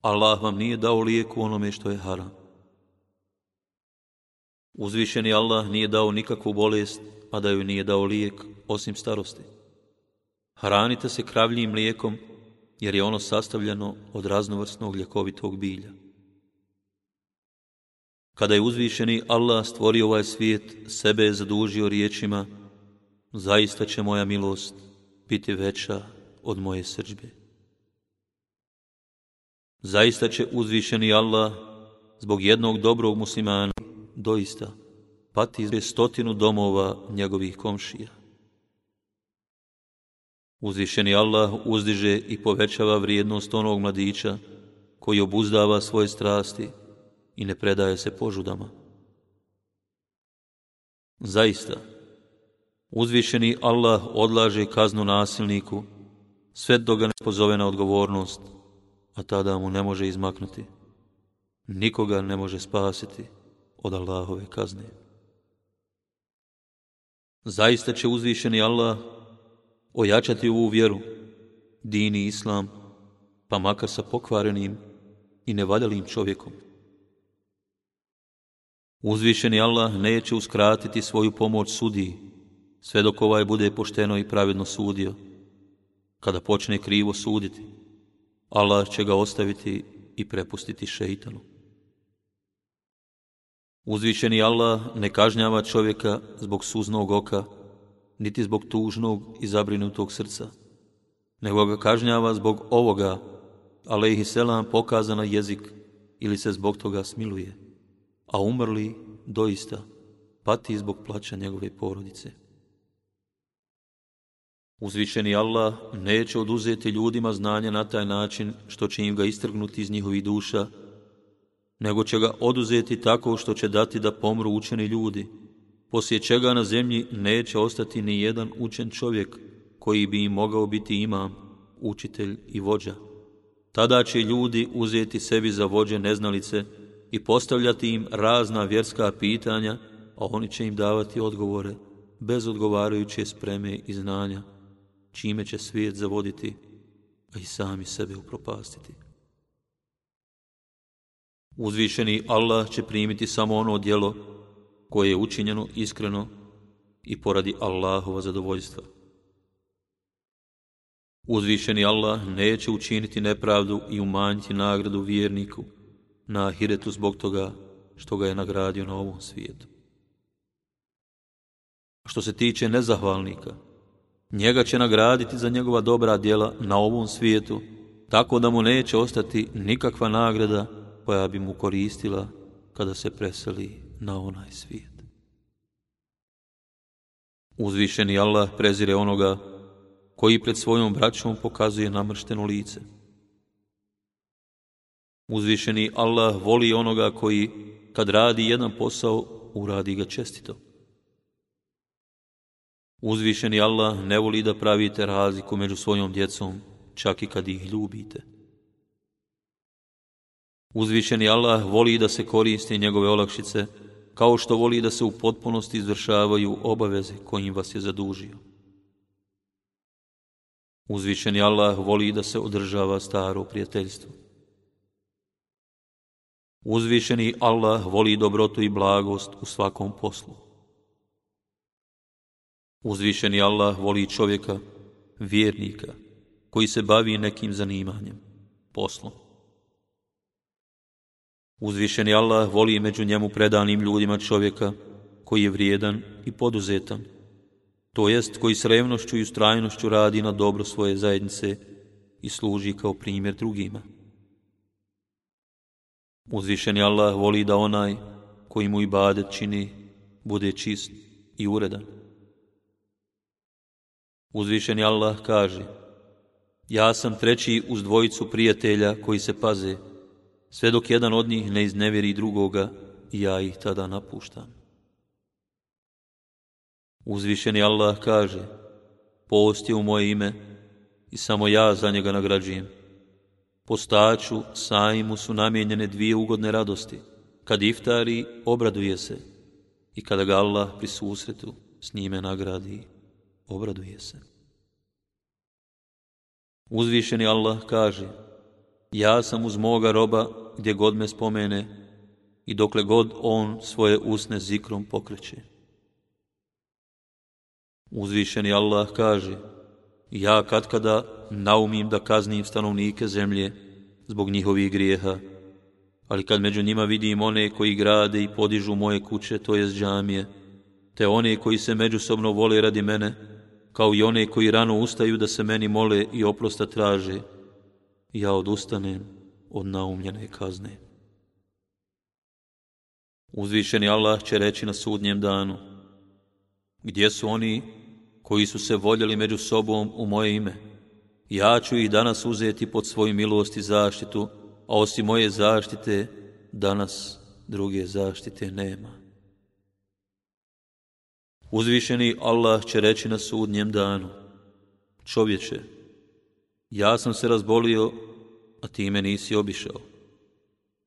Allah vam nije dao lijek u onome što je haram. Uzvišeni Allah nije dao nikakvu bolest, a da ju nije dao lijek osim starosti. Hranite se kravljim mlijekom, jer je ono sastavljeno od raznovrsnog ljekovitog bilja. Kada je uzvišeni Allah stvorio ovaj svijet, sebe je zadužio riječima, zaista će moja milost biti veća od moje srđbe. Zaista će uzvišeni Allah zbog jednog dobrog muslimana doista pati izbe stotinu domova njegovih komšija. Uzvišeni Allah uzdiže i povećava vrijednost onog mladića koji obuzdava svoje strasti i ne predaje se požudama. Zaista, uzvišeni Allah odlaže kaznu nasilniku sve dok ga ne pozove na odgovornost, a tada mu ne može izmaknuti. Nikoga ne može spasiti od Allahove kazne. Zaista će uzvišeni Allah ojačati ovu vjeru, dini islam, pa makar sa pokvarenim i nevaljalim čovjekom. Uzvišeni Allah neće uskratiti svoju pomoć sudiji, sve dok ovaj bude pošteno i pravedno sudio. Kada počne krivo suditi, Allah će ga ostaviti i prepustiti šeitanu. Uzvišeni Allah ne kažnjava čovjeka zbog suznog oka, niti zbog tužnog i zabrinutog srca, nego ga kažnjava zbog ovoga, alaihi ih selam pokaza na jezik ili se zbog toga smiluje, a umrli doista pati zbog plaća njegove porodice. Uzvišeni Allah neće oduzeti ljudima znanje na taj način što će im ga istrgnuti iz njihovih duša, nego će ga oduzeti tako što će dati da pomru učeni ljudi, poslije čega na zemlji neće ostati ni jedan učen čovjek koji bi im mogao biti imam, učitelj i vođa. Tada će ljudi uzeti sebi za vođe neznalice i postavljati im razna vjerska pitanja, a oni će im davati odgovore bez odgovarajuće spreme i znanja, čime će svijet zavoditi, a i sami sebe upropastiti. Uzvišeni Allah će primiti samo ono djelo koje je učinjeno iskreno i poradi Allahova zadovoljstva. Uzvišeni Allah neće učiniti nepravdu i umanjiti nagradu vjerniku na ahiretu zbog toga što ga je nagradio na ovom svijetu. Što se tiče nezahvalnika, njega će nagraditi za njegova dobra djela na ovom svijetu, tako da mu neće ostati nikakva nagrada koja bi mu koristila kada se preseli na onaj svijet. Uzvišeni Allah prezire onoga koji pred svojom braćom pokazuje namršteno lice. Uzvišeni Allah voli onoga koji, kad radi jedan posao, uradi ga čestito. Uzvišeni Allah ne voli da pravite razliku među svojom djecom, čak i kad ih ljubite. Uzvišeni Allah voli da se koristi njegove olakšice, kao što voli da se u potpunosti izvršavaju obaveze kojim vas je zadužio. Uzvišeni Allah voli da se održava staro prijateljstvo. Uzvišeni Allah voli dobrotu i blagost u svakom poslu. Uzvišeni Allah voli čovjeka, vjernika, koji se bavi nekim zanimanjem, poslom. Uzvišeni Allah voli među njemu predanim ljudima čovjeka koji je vrijedan i poduzetan, to jest koji s revnošću i ustrajnošću radi na dobro svoje zajednice i služi kao primjer drugima. Uzvišeni Allah voli da onaj koji mu ibadet čini bude čist i uredan. Uzvišeni Allah kaže Ja sam treći uz dvojicu prijatelja koji se paze, sve dok jedan od njih ne iznevjeri drugoga i ja ih tada napuštam. Uzvišeni Allah kaže, post je u moje ime i samo ja za njega nagrađujem. Postaču, sajmu su namijenjene dvije ugodne radosti. Kad iftari, obraduje se i kada ga Allah pri susretu s njime nagradi, obraduje se. Uzvišeni Allah kaže, ja sam uz moga roba gdje god me spomene i dokle god on svoje usne zikrom pokreće. Uzvišeni Allah kaže, ja kad kada naumim da kaznim stanovnike zemlje zbog njihovih grijeha, ali kad među njima vidim one koji grade i podižu moje kuće, to jest džamije, te one koji se međusobno vole radi mene, kao i one koji rano ustaju da se meni mole i oprosta traže, ja odustanem od naumljene kazne. Uzvišeni Allah će reći na sudnjem danu, gdje su oni koji su se voljeli među sobom u moje ime? Ja ću ih danas uzeti pod svoju milost i zaštitu, a osim moje zaštite, danas druge zaštite nema. Uzvišeni Allah će reći na sudnjem danu, čovječe, ja sam se razbolio, a ti me nisi obišao.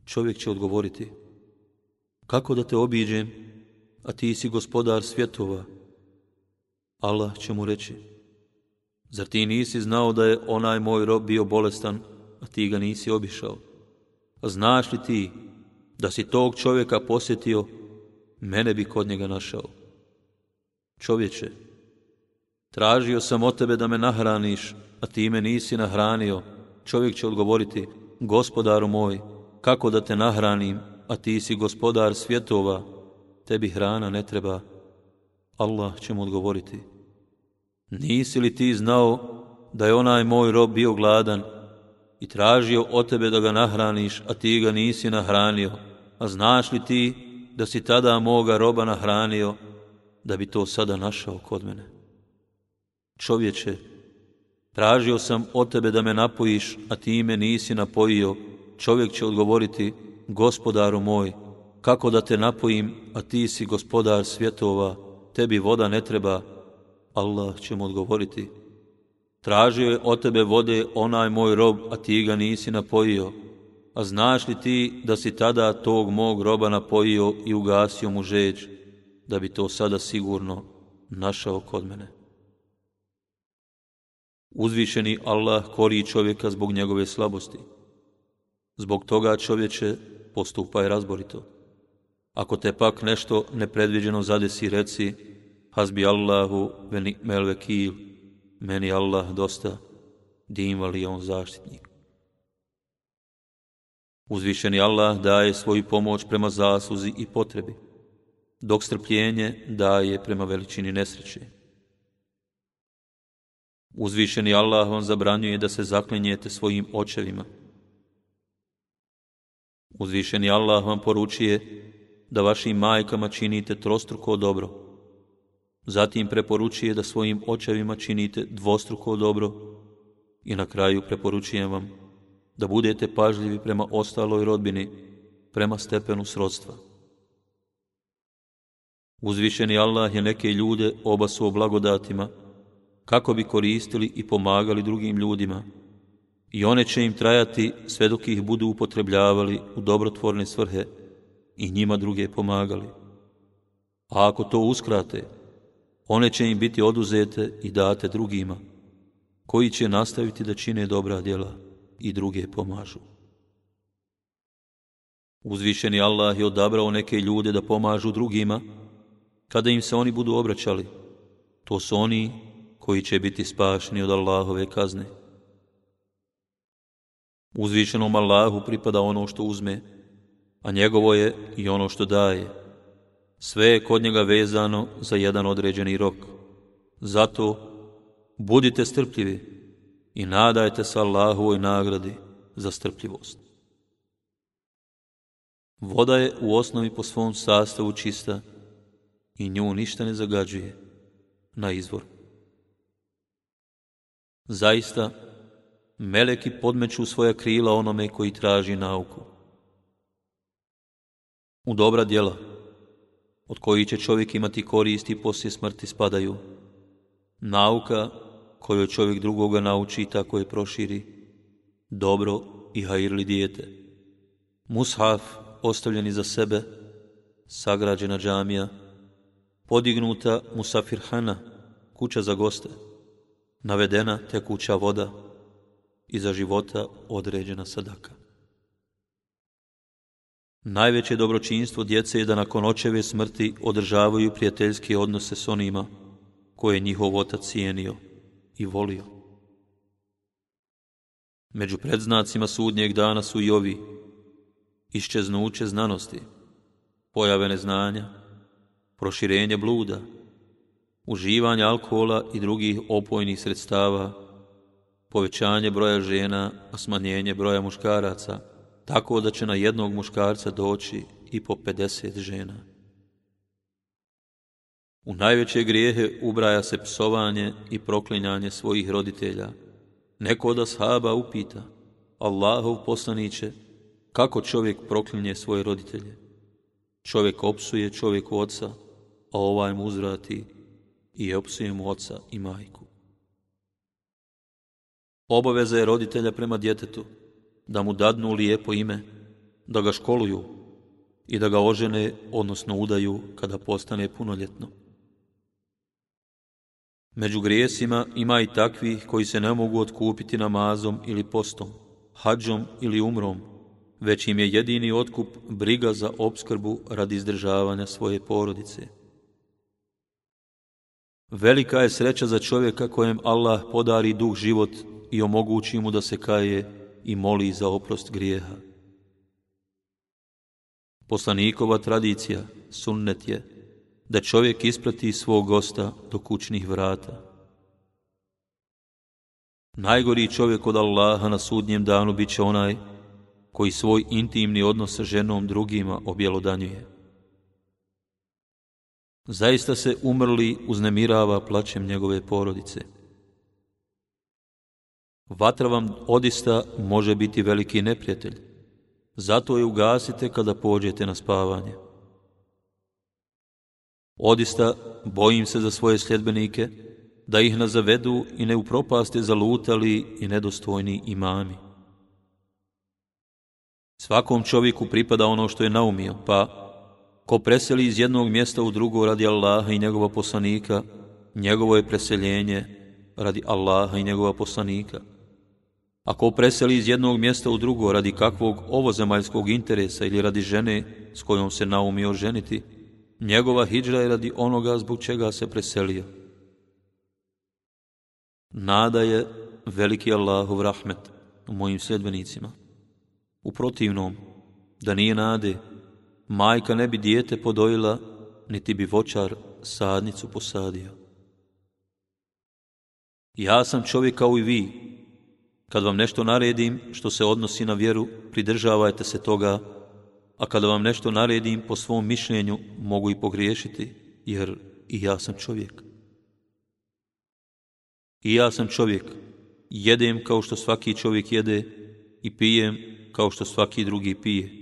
Čovjek će odgovoriti, kako da te obiđem, a ti si gospodar svjetova? Allah će mu reći, zar ti nisi znao da je onaj moj rob bio bolestan, a ti ga nisi obišao? A znaš li ti da si tog čovjeka posjetio, mene bi kod njega našao? Čovječe, tražio sam od tebe da me nahraniš, a ti me nisi nahranio. Čovjek će odgovoriti, gospodaru moj, kako da te nahranim, a ti si gospodar svjetova, tebi hrana ne treba. Allah će mu odgovoriti, nisi li ti znao da je onaj moj rob bio gladan i tražio od tebe da ga nahraniš, a ti ga nisi nahranio, a znaš li ti da si tada moga roba nahranio, da bi to sada našao kod mene? Čovječe, tražio sam od tebe da me napojiš, a ti me nisi napojio, čovjek će odgovoriti, gospodaru moj, kako da te napojim, a ti si gospodar svjetova, tebi voda ne treba, Allah će mu odgovoriti, tražio je od tebe vode onaj moj rob, a ti ga nisi napojio, a znaš li ti da si tada tog mog roba napojio i ugasio mu žeđ, da bi to sada sigurno našao kod mene? Uzvišeni Allah kori čovjeka zbog njegove slabosti. Zbog toga čovječe postupaj razborito. Ako te pak nešto nepredviđeno zadesi, reci, Hazbi Allahu veni melvekil, meni Allah dosta, dim li on zaštitnik. Uzvišeni Allah daje svoju pomoć prema zasluzi i potrebi, dok strpljenje daje prema veličini nesreće. Uzvišeni Allah vam zabranjuje da se zaklinjete svojim očevima. Uzvišeni Allah vam poručuje da vašim majkama činite trostruko dobro. Zatim preporučuje da svojim očevima činite dvostruko dobro. I na kraju preporučujem vam da budete pažljivi prema ostaloj rodbini, prema stepenu srodstva. Uzvišeni Allah je neke ljude obasuo blagodatima, kako bi koristili i pomagali drugim ljudima, i one će im trajati sve dok ih budu upotrebljavali u dobrotvorne svrhe i njima druge pomagali. A ako to uskrate, one će im biti oduzete i date drugima, koji će nastaviti da čine dobra djela i druge pomažu. Uzvišeni Allah je odabrao neke ljude da pomažu drugima, kada im se oni budu obraćali. To su oni koji će biti spašni od Allahove kazne. Uzvišenom Allahu pripada ono što uzme, a njegovo je i ono što daje. Sve je kod njega vezano za jedan određeni rok. Zato budite strpljivi i nadajte se Allahovoj nagradi za strpljivost. Voda je u osnovi po svom sastavu čista i nju ništa ne zagađuje na izvor. Zaista, meleki podmeću svoja krila onome koji traži nauku. U dobra djela, od koji će čovjek imati koristi poslije smrti spadaju, nauka koju čovjek drugoga nauči tako je proširi, dobro i hajirli dijete, mushaf ostavljeni za sebe, sagrađena džamija, podignuta musafirhana, kuća za goste, navedena tekuća voda, i za života određena sadaka. Najveće dobročinstvo djece je da nakon očeve smrti održavaju prijateljske odnose s onima koje je njihov otac cijenio i volio. Među predznacima sudnjeg dana su i ovi iščeznuće znanosti, pojave neznanja, proširenje bluda, uživanje alkohola i drugih opojnih sredstava, povećanje broja žena, a smanjenje broja muškaraca, tako da će na jednog muškarca doći i po 50 žena. U najveće grijehe ubraja se psovanje i proklinjanje svojih roditelja. Neko od ashaba upita, Allahov poslaniće, kako čovjek proklinje svoje roditelje? Čovjek opsuje čovjeku oca, a ovaj mu uzvrati i opsuje mu oca i majku. Obaveza je roditelja prema djetetu, da mu dadnu lijepo ime, da ga školuju i da ga ožene, odnosno udaju kada postane punoljetno. Među grijesima ima i takvih koji se ne mogu otkupiti namazom ili postom, hađom ili umrom, već im je jedini otkup briga za obskrbu radi izdržavanja svoje porodice. Velika je sreća za čovjeka kojem Allah podari duh život i omogući mu da se kaje i moli za oprost grijeha. Poslanikova tradicija, sunnet je, da čovjek isprati svog gosta do kućnih vrata. Najgori čovjek od Allaha na sudnjem danu bit će onaj koji svoj intimni odnos sa ženom drugima objelodanjuje. Zaista se umrli uznemirava plaćem njegove porodice. Vatra vam odista može biti veliki neprijatelj. Zato je ugasite kada pođete na spavanje. Odista bojim se za svoje sljedbenike, da ih nazavedu i ne upropaste zalutali i nedostojni imami. Svakom čovjeku pripada ono što je naumio, pa ko preseli iz jednog mjesta u drugo radi Allaha i njegova poslanika, njegovo je preseljenje radi Allaha i njegova poslanika. Ako preseli iz jednog mjesta u drugo radi kakvog ovozemaljskog interesa ili radi žene s kojom se naumio ženiti, njegova hijđra je radi onoga zbog čega se preselio. Nada je veliki Allahov rahmet u mojim sljedbenicima. U protivnom, da nije nade, majka ne bi dijete podojila, niti bi vočar sadnicu posadio. Ja sam čovjek kao i vi, kad vam nešto naredim što se odnosi na vjeru, pridržavajte se toga, a kada vam nešto naredim po svom mišljenju, mogu i pogriješiti, jer i ja sam čovjek. I ja sam čovjek, jedem kao što svaki čovjek jede i pijem kao što svaki drugi pije.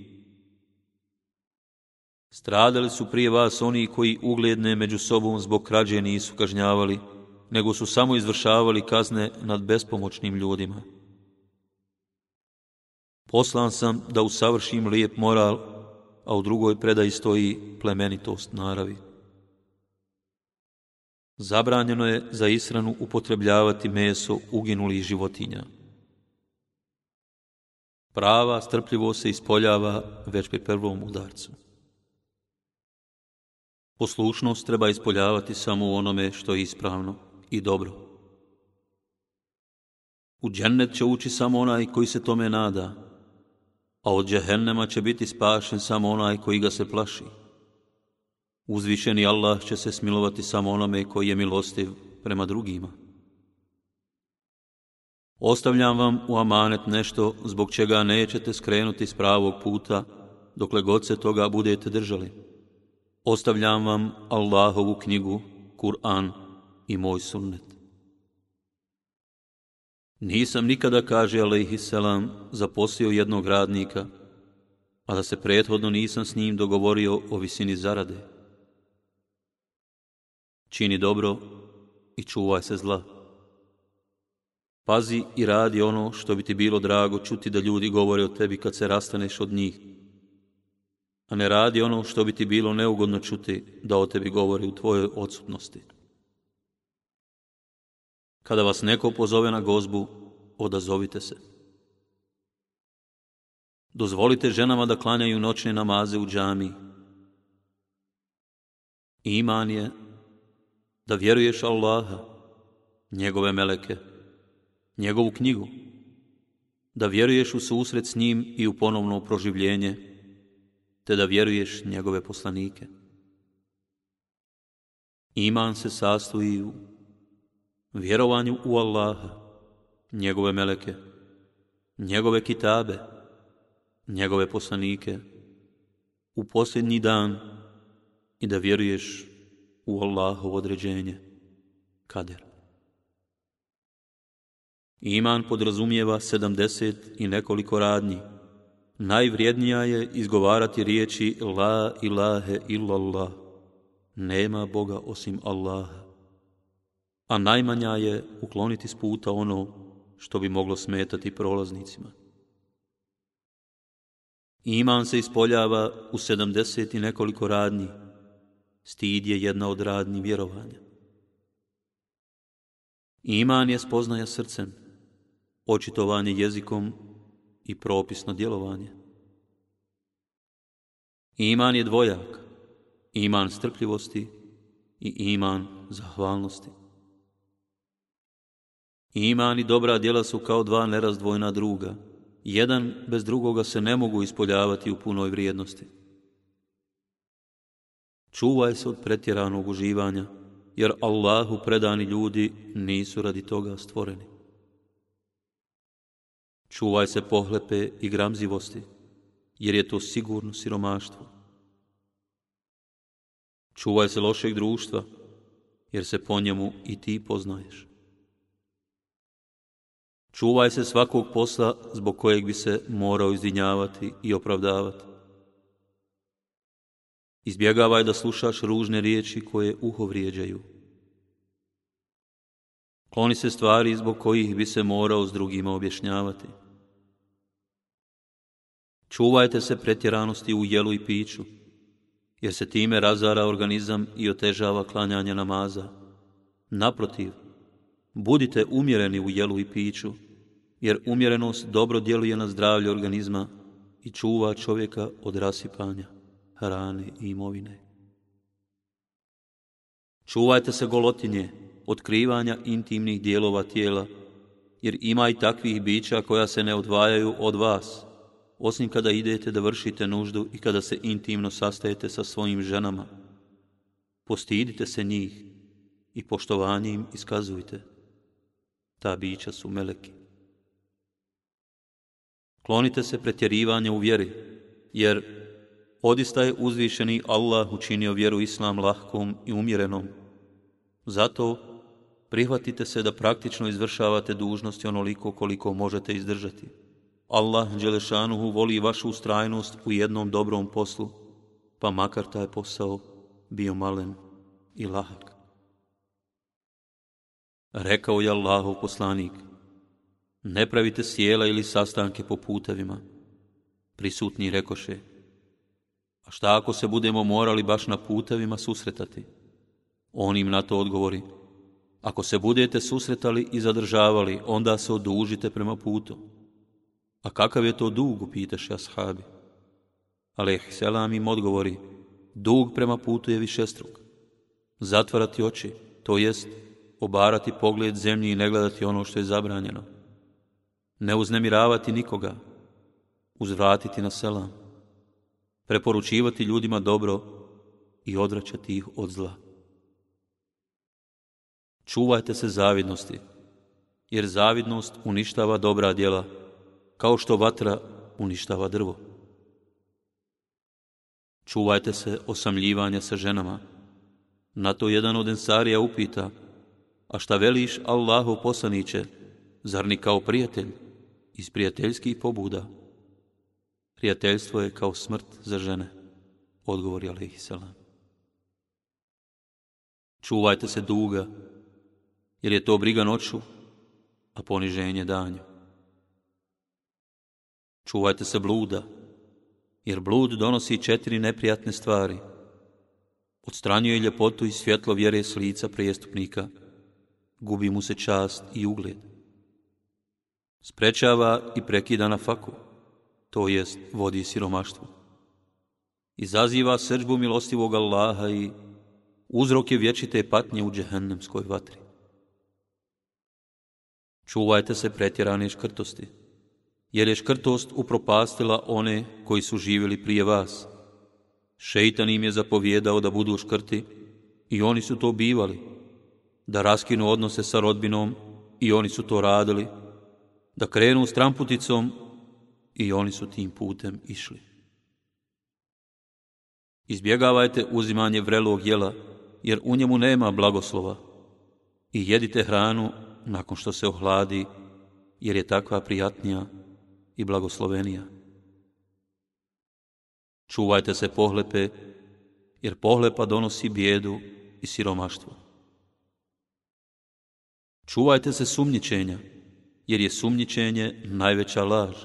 Stradali su prije vas oni koji ugledne među sobom zbog krađe nisu kažnjavali, nego su samo izvršavali kazne nad bespomoćnim ljudima. Poslan sam da usavršim lijep moral, a u drugoj predaji stoji plemenitost naravi. Zabranjeno je za isranu upotrebljavati meso uginulih životinja. Prava strpljivo se ispoljava već pri prvom udarcu. Poslušnost treba ispoljavati samo u onome što je ispravno i dobro. U džennet će ući samo onaj koji se tome nada, a od džehennema će biti spašen samo onaj koji ga se plaši. Uzvišeni Allah će se smilovati samo onome koji je milostiv prema drugima. Ostavljam vam u amanet nešto zbog čega nećete skrenuti s pravog puta dokle god se toga budete držali. Ostavljam vam Allahovu knjigu, Kur'an i moj sunnet. Nisam nikada, kaže alaihissalam, zaposlio jednog radnika, a da se prethodno nisam s njim dogovorio o visini zarade. Čini dobro i čuvaj se zla. Pazi i radi ono što bi ti bilo drago čuti da ljudi govore o tebi kad se rastaneš od njih, a ne radi ono što bi ti bilo neugodno čuti da o tebi govori u tvojoj odsutnosti. Kada vas neko pozove na gozbu, odazovite se. Dozvolite ženama da klanjaju noćne namaze u džami. Iman je da vjeruješ Allaha, njegove meleke, njegovu knjigu, da vjeruješ u susret s njim i u ponovno proživljenje, te da vjeruješ njegove poslanike. Iman se sastoji u vjerovanju u Allaha, njegove meleke, njegove kitabe, njegove poslanike, u posljednji dan i da vjeruješ u Allahov određenje, kader. Iman podrazumijeva sedamdeset i nekoliko radnji. Najvrijednija je izgovarati riječi La ilahe illallah. Nema Boga osim Allaha. A najmanja je ukloniti s puta ono što bi moglo smetati prolaznicima. Iman se ispoljava u sedamdeset i nekoliko radnji. Stid je jedna od radnji vjerovanja. Iman je spoznaja srcem, očitovanje jezikom i propisno djelovanje. Iman je dvojak, iman strpljivosti i iman zahvalnosti. Iman i dobra djela su kao dva nerazdvojna druga. Jedan bez drugoga se ne mogu ispoljavati u punoj vrijednosti. Čuvaj se od pretjeranog uživanja, jer Allahu predani ljudi nisu radi toga stvoreni. Čuvaj se pohlepe i gramzivosti, jer je to sigurno siromaštvo. Čuvaj se lošeg društva, jer se po njemu i ti poznaješ. Čuvaj se svakog posla zbog kojeg bi se morao izdinjavati i opravdavati. Izbjegavaj da slušaš ružne riječi koje uho vrijeđaju. Kloni se stvari zbog kojih bi se morao s drugima objašnjavati. Čuvajte se pretjeranosti u jelu i piću, jer se time razara organizam i otežava klanjanje namaza. Naprotiv, budite umjereni u jelu i piću, jer umjerenost dobro djeluje na zdravlje organizma i čuva čovjeka od rasipanja, hrane i imovine. Čuvajte se golotinje, otkrivanja intimnih dijelova tijela, jer ima i takvih bića koja se ne odvajaju od vas, osim kada idete da vršite nuždu i kada se intimno sastajete sa svojim ženama. Postidite se njih i poštovanje im iskazujte. Ta bića su meleki. Klonite se pretjerivanja u vjeri, jer odista je uzvišeni Allah učinio vjeru Islam lahkom i umjerenom. Zato prihvatite se da praktično izvršavate dužnosti onoliko koliko možete izdržati. Allah Đelešanuhu voli vašu ustrajnost u jednom dobrom poslu, pa makar taj posao bio malen i lahak. Rekao je Allahov poslanik, ne pravite sjela ili sastanke po putevima. Prisutni rekoše, a šta ako se budemo morali baš na putevima susretati? On im na to odgovori, ako se budete susretali i zadržavali, onda se odužite prema putu. A kakav je to dug, upitaše ashabi. Aleh selam im odgovori, dug prema putu je višestruk. Zatvarati oči, to jest obarati pogled zemlji i ne gledati ono što je zabranjeno ne uznemiravati nikoga, uzvratiti na selam, preporučivati ljudima dobro i odvraćati ih od zla. Čuvajte se zavidnosti, jer zavidnost uništava dobra djela, kao što vatra uništava drvo. Čuvajte se osamljivanja sa ženama. Na to jedan od ensarija upita, a šta veliš Allahu poslaniće, zar ni kao prijatelj? iz prijateljskih pobuda. Prijateljstvo je kao smrt za žene, odgovori Aleyhisselam. Čuvajte se duga, jer je to briga noću, a poniženje danju. Čuvajte se bluda, jer blud donosi četiri neprijatne stvari. Odstranjuje ljepotu i svjetlo vjere s lica prijestupnika, gubi mu se čast i ugled Sprečava i prekida na faku, to jest vodi siromaštvu. Izaziva srđbu milostivog Allaha i uzrok je vječite patnje u džehennemskoj vatri. Čuvajte se pretjerane škrtosti, jer je škrtost upropastila one koji su živjeli prije vas. Šeitan im je zapovjedao da budu škrti i oni su to bivali, da raskinu odnose sa rodbinom i oni su to radili, da krenu s tramputicom i oni su tim putem išli. Izbjegavajte uzimanje vrelog jela, jer u njemu nema blagoslova. I jedite hranu nakon što se ohladi, jer je takva prijatnija i blagoslovenija. Čuvajte se pohlepe, jer pohlepa donosi bijedu i siromaštvo. Čuvajte se sumnjičenja, jer je sumnjičenje najveća laž.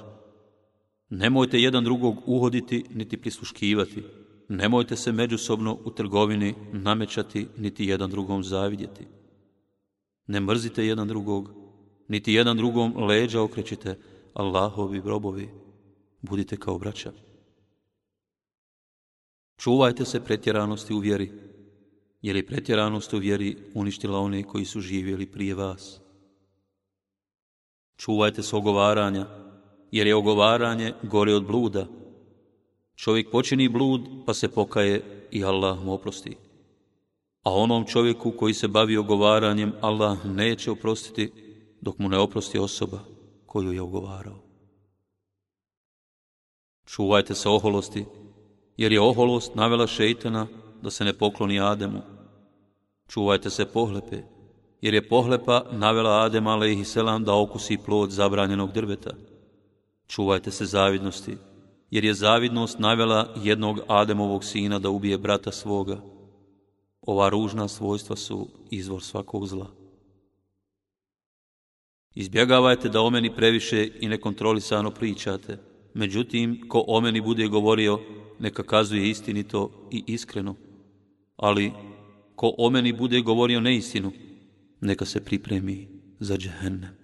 Nemojte jedan drugog uhoditi niti prisluškivati, nemojte se međusobno u trgovini namećati niti jedan drugom zavidjeti. Ne mrzite jedan drugog, niti jedan drugom leđa okrećite, Allahovi grobovi, budite kao braća. Čuvajte se pretjeranosti u vjeri, jer je pretjeranost u vjeri uništila one koji su živjeli prije vas. Čuvajte se ogovaranja, jer je ogovaranje gore od bluda, Čovjek počini blud, pa se pokaje i Allah mu oprosti. A onom čovjeku koji se bavi ogovaranjem, Allah neće oprostiti dok mu ne oprosti osoba koju je ogovarao. Čuvajte se oholosti, jer je oholost navela šeitana da se ne pokloni Ademu. Čuvajte se pohlepe, jer je pohlepa navela Adem selam da okusi plod zabranjenog drveta. Čuvajte se zavidnosti, jer je zavidnost navela jednog Ademovog sina da ubije brata svoga. Ova ružna svojstva su izvor svakog zla. Izbjegavajte da o meni previše i nekontrolisano pričate. Međutim, ko o meni bude govorio, neka kazuje istinito i iskreno. Ali, ko o meni bude govorio neistinu, neka se pripremi za džehennem.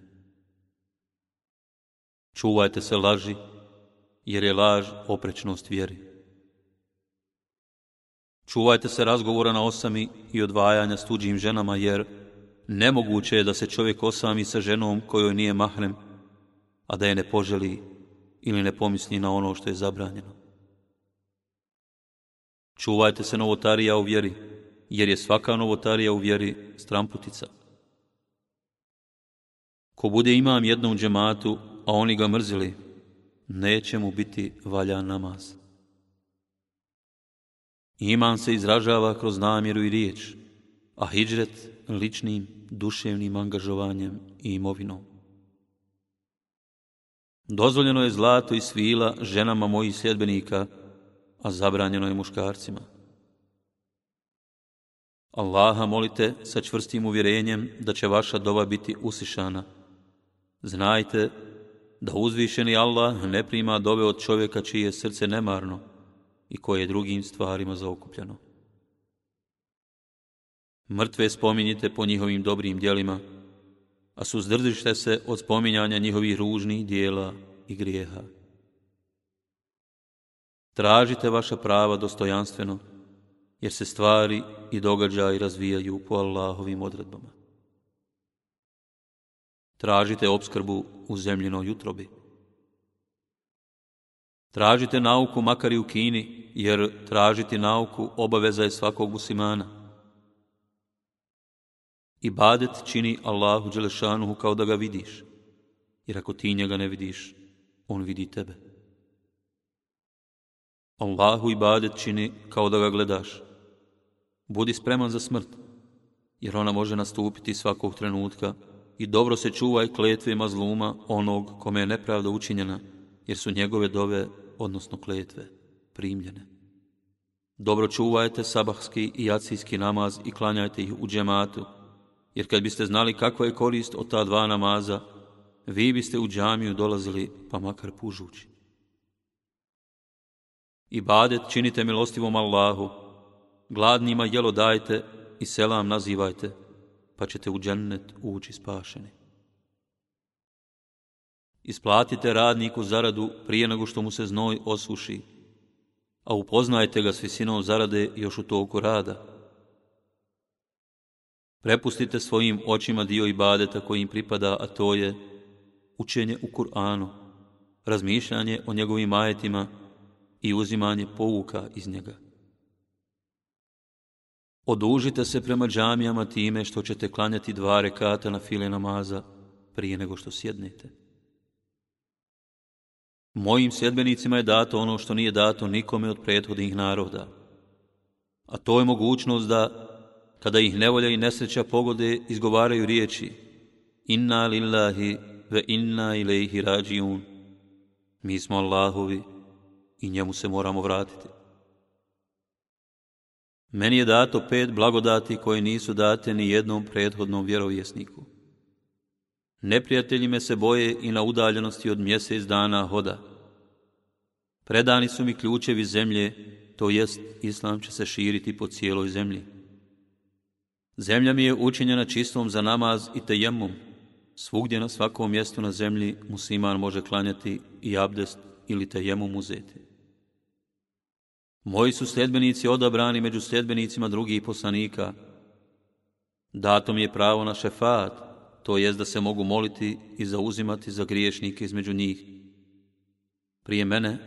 Čuvajte se laži, jer je laž oprečnost vjeri. Čuvajte se razgovora na osami i odvajanja s tuđim ženama, jer nemoguće je da se čovjek osami sa ženom kojoj nije mahrem, a da je ne poželi ili ne pomisli na ono što je zabranjeno. Čuvajte se novotarija u vjeri, jer je svaka novotarija u vjeri stramputica. Ko bude imam jednom džematu, a oni ga mrzili, neće mu biti valja namaz. Iman se izražava kroz namjeru i riječ, a hijđret ličnim, duševnim angažovanjem i imovinom. Dozvoljeno je zlato i svila ženama mojih sljedbenika, a zabranjeno je muškarcima. Allaha molite sa čvrstim uvjerenjem da će vaša doba biti usišana. Znajte da uzvišeni Allah ne prima dove od čovjeka čije je srce nemarno i koje je drugim stvarima zaokupljeno. Mrtve spominjite po njihovim dobrim dijelima, a suzdržište se od spominjanja njihovih ružnih dijela i grijeha. Tražite vaša prava dostojanstveno, jer se stvari i događaji razvijaju po Allahovim odredbama. Tražite obskrbu u zemljinoj utrobi. Tražite nauku makar i u Kini, jer tražiti nauku obaveza je svakog muslimana. Ibadet čini Allahu Đelešanuhu kao da ga vidiš, jer ako ti njega ne vidiš, on vidi tebe. Allahu ibadet čini kao da ga gledaš. Budi spreman za smrt, jer ona može nastupiti svakog trenutka i dobro se čuvaj kletve mazluma onog kome je nepravda učinjena, jer su njegove dove, odnosno kletve, primljene. Dobro čuvajte sabahski i jacijski namaz i klanjajte ih u džematu, jer kad biste znali kakva je korist od ta dva namaza, vi biste u džamiju dolazili pa makar pužući. Ibadet činite milostivom Allahu, gladnima jelo dajte i selam nazivajte, pa ćete u džennet ući spašeni. Isplatite radniku zaradu prije nego što mu se znoj osuši, a upoznajte ga s visinom zarade još u toku rada. Prepustite svojim očima dio ibadeta koji im pripada, a to je učenje u Kur'anu, razmišljanje o njegovim majetima i uzimanje pouka iz njega. Odužite se prema džamijama time što ćete klanjati dva rekata na file namaza prije nego što sjednete. Mojim sjedbenicima je dato ono što nije dato nikome od prethodnih naroda. A to je mogućnost da, kada ih nevolja i nesreća pogode, izgovaraju riječi Inna lillahi ve inna ilaihi rađiun. Mi smo Allahovi i njemu se moramo vratiti. Meni je dato pet blagodati koje nisu date ni jednom prethodnom vjerovjesniku. Neprijatelji me se boje i na udaljenosti od mjesec dana hoda. Predani su mi ključevi zemlje, to jest Islam će se širiti po cijeloj zemlji. Zemlja mi je učinjena čistom za namaz i tejemom. Svugdje na svakom mjestu na zemlji musliman može klanjati i abdest ili tejemom uzeti. Moji su sljedbenici odabrani među sljedbenicima drugih poslanika. Dato mi je pravo na šefat, to jest da se mogu moliti i zauzimati za griješnike između njih. Prije mene,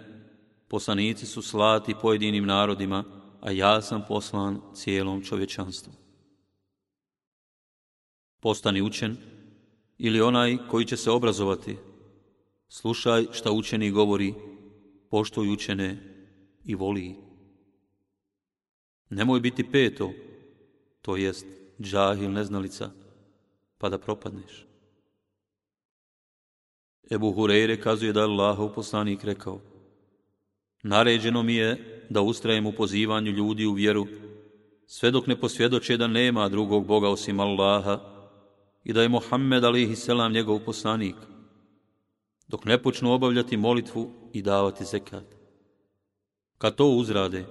poslanici su slati pojedinim narodima, a ja sam poslan cijelom čovječanstvu. Postani učen ili onaj koji će se obrazovati. Slušaj šta učeni govori, poštuj učene i voli. Nemoj biti peto, to jest džahil neznalica, pa da propadneš. Ebu Hureyre kazuje da je Allahov poslanik rekao Naređeno mi je da ustrajem u pozivanju ljudi u vjeru, sve dok ne posvjedoče da nema drugog Boga osim Allaha i da je Mohamed alihi selam njegov poslanik, dok ne počnu obavljati molitvu i davati zekat. Kad to uzrade,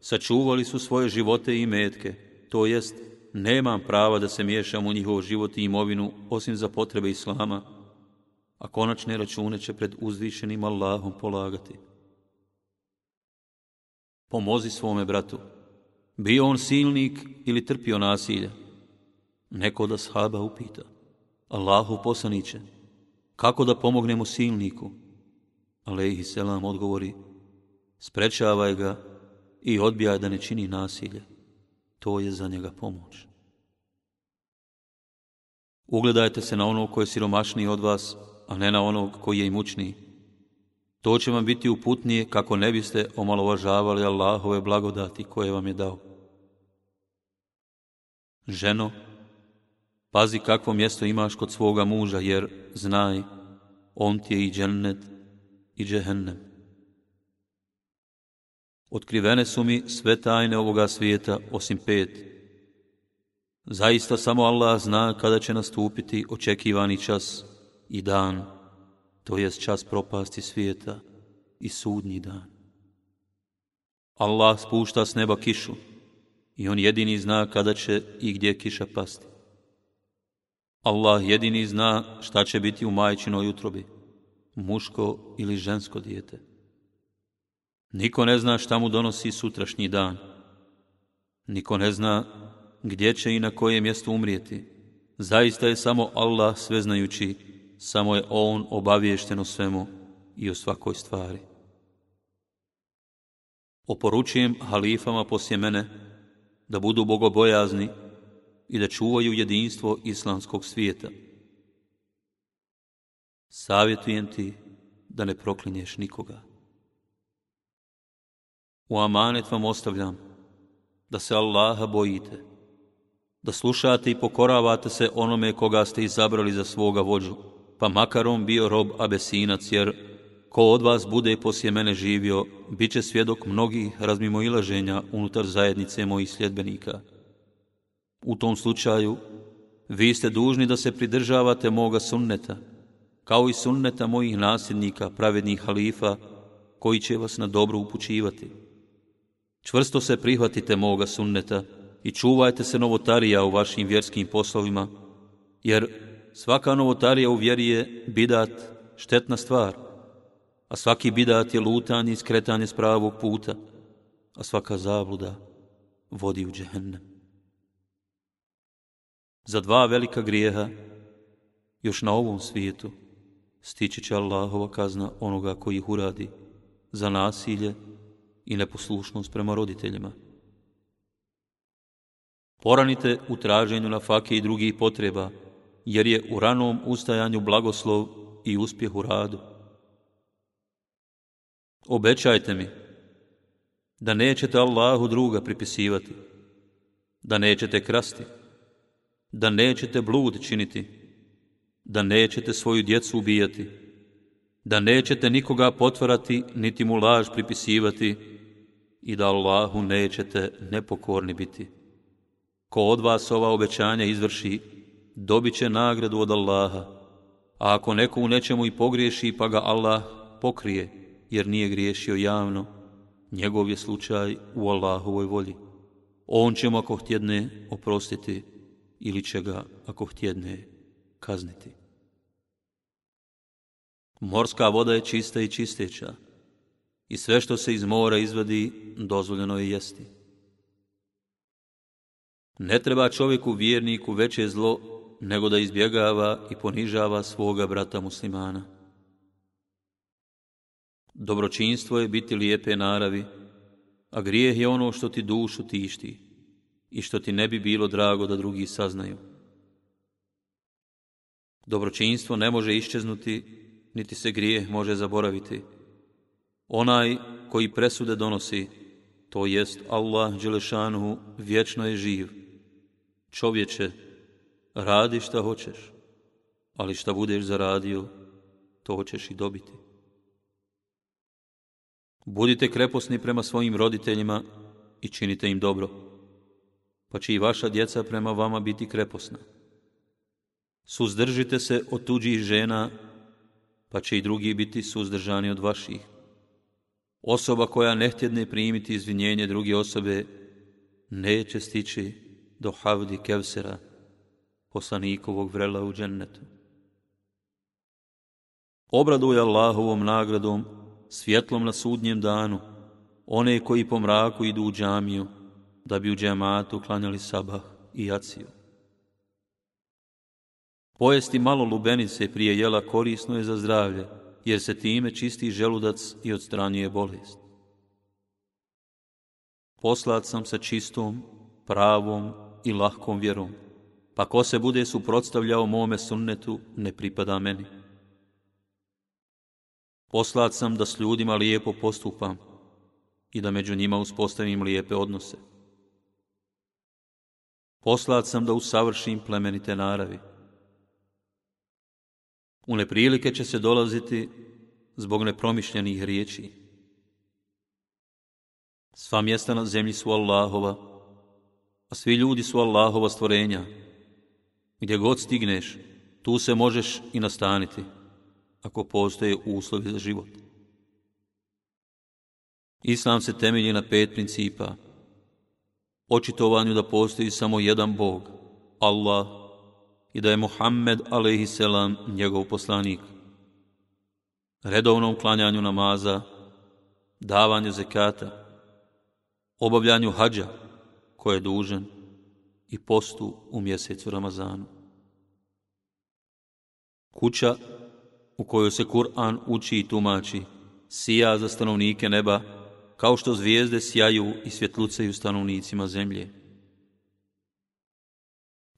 sačuvali su svoje živote i metke, to jest, nemam prava da se miješam u njihov život i imovinu, osim za potrebe Islama, a konačne račune će pred uzvišenim Allahom polagati. Pomozi svome bratu. Bio on silnik ili trpio nasilje? Neko da shaba upita. Allahu poslaniće, kako da pomognemo silniku? Alehi selam odgovori, sprečavaj ga i odbijaj da ne čini nasilje. To je za njega pomoć. Ugledajte se na onog koji je siromašniji od vas, a ne na onog koji je imućniji. To će vam biti uputnije kako ne biste omalovažavali Allahove blagodati koje vam je dao. Ženo, pazi kakvo mjesto imaš kod svoga muža, jer znaj, on ti je i džennet i džehennem. Otkrivene su mi sve tajne ovoga svijeta, osim pet. Zaista samo Allah zna kada će nastupiti očekivani čas i dan to jest čas propasti svijeta i sudnji dan. Allah spušta s neba kišu i on jedini zna kada će i gdje kiša pasti. Allah jedini zna šta će biti u majčinoj utrobi, muško ili žensko dijete. Niko ne zna šta mu donosi sutrašnji dan. Niko ne zna gdje će i na koje mjesto umrijeti. Zaista je samo Allah sveznajući samo je on obaviješten o svemu i o svakoj stvari. Oporučujem halifama poslije mene da budu bogobojazni i da čuvaju jedinstvo islamskog svijeta. Savjetujem ti da ne proklinješ nikoga. U amanet vam ostavljam da se Allaha bojite, da slušate i pokoravate se onome koga ste izabrali za svoga vođu, pa makar on bio rob abesinac, jer ko od vas bude poslije mene živio, bit će svjedok mnogih razmimo ilaženja unutar zajednice mojih sljedbenika. U tom slučaju, vi ste dužni da se pridržavate moga sunneta, kao i sunneta mojih nasljednika, pravednih halifa, koji će vas na dobro upućivati. Čvrsto se prihvatite moga sunneta i čuvajte se novotarija u vašim vjerskim poslovima, jer Svaka novotarija u vjeri je bidat štetna stvar, a svaki bidat je lutanje i skretanje s pravog puta, a svaka zabluda vodi u džehennem. Za dva velika grijeha, još na ovom svijetu, stići će Allahova kazna onoga koji ih uradi za nasilje i neposlušnost prema roditeljima. Poranite u traženju na fake i drugih potreba, jer je u ranom ustajanju blagoslov i uspjeh u radu. Obećajte mi da nećete Allahu druga pripisivati, da nećete krasti, da nećete blud činiti, da nećete svoju djecu ubijati, da nećete nikoga potvarati, niti mu laž pripisivati i da Allahu nećete nepokorni biti. Ko od vas ova obećanja izvrši, dobit će nagradu od Allaha, a ako neko u nečemu i pogriješi, pa ga Allah pokrije, jer nije griješio javno, njegov je slučaj u Allahovoj volji. On će mu ako htjedne oprostiti ili će ga ako htjedne kazniti. Morska voda je čista i čisteća i sve što se iz mora izvadi dozvoljeno je jesti. Ne treba čovjeku vjerniku veće zlo nego da izbjegava i ponižava svoga brata muslimana. Dobročinstvo je biti lijepe naravi, a grijeh je ono što ti dušu tišti i što ti ne bi bilo drago da drugi saznaju. Dobročinstvo ne može iščeznuti, niti se grijeh može zaboraviti. Onaj koji presude donosi, to jest Allah Đelešanuhu, vječno je živ. Čovječe, radi šta hoćeš, ali šta budeš zaradio, to hoćeš i dobiti. Budite kreposni prema svojim roditeljima i činite im dobro, pa će i vaša djeca prema vama biti kreposna. Suzdržite se od tuđih žena, pa će i drugi biti suzdržani od vaših. Osoba koja ne htjedne primiti izvinjenje druge osobe, neće stići do havdi kevsera, poslanikovog vrela u džennetu. Obraduj Allahovom nagradom, svjetlom na sudnjem danu, one koji po mraku idu u džamiju, da bi u džematu klanjali sabah i jaciju. Pojesti malo lubenice prije jela korisno je za zdravlje, jer se time čisti želudac i odstranjuje bolest. Poslat sam sa čistom, pravom i lahkom vjerom, pa ko se bude suprotstavljao mome sunnetu, ne pripada meni. Poslat sam da s ljudima lijepo postupam i da među njima uspostavim lijepe odnose. Poslat sam da usavršim plemenite naravi. U neprilike će se dolaziti zbog nepromišljenih riječi. Sva mjesta na zemlji su Allahova, a svi ljudi su Allahova stvorenja. Gdje god stigneš, tu se možeš i nastaniti, ako postoje uslovi za život. Islam se temelji na pet principa. Očitovanju da postoji samo jedan Bog, Allah, i da je Muhammed a.s. njegov poslanik. Redovnom klanjanju namaza, davanju zekata, obavljanju hađa, koje je dužan, i postu u mjesecu Ramazanu. Kuća u kojoj se Kur'an uči i tumači, sija za stanovnike neba, kao što zvijezde sjaju i svjetlucaju stanovnicima zemlje.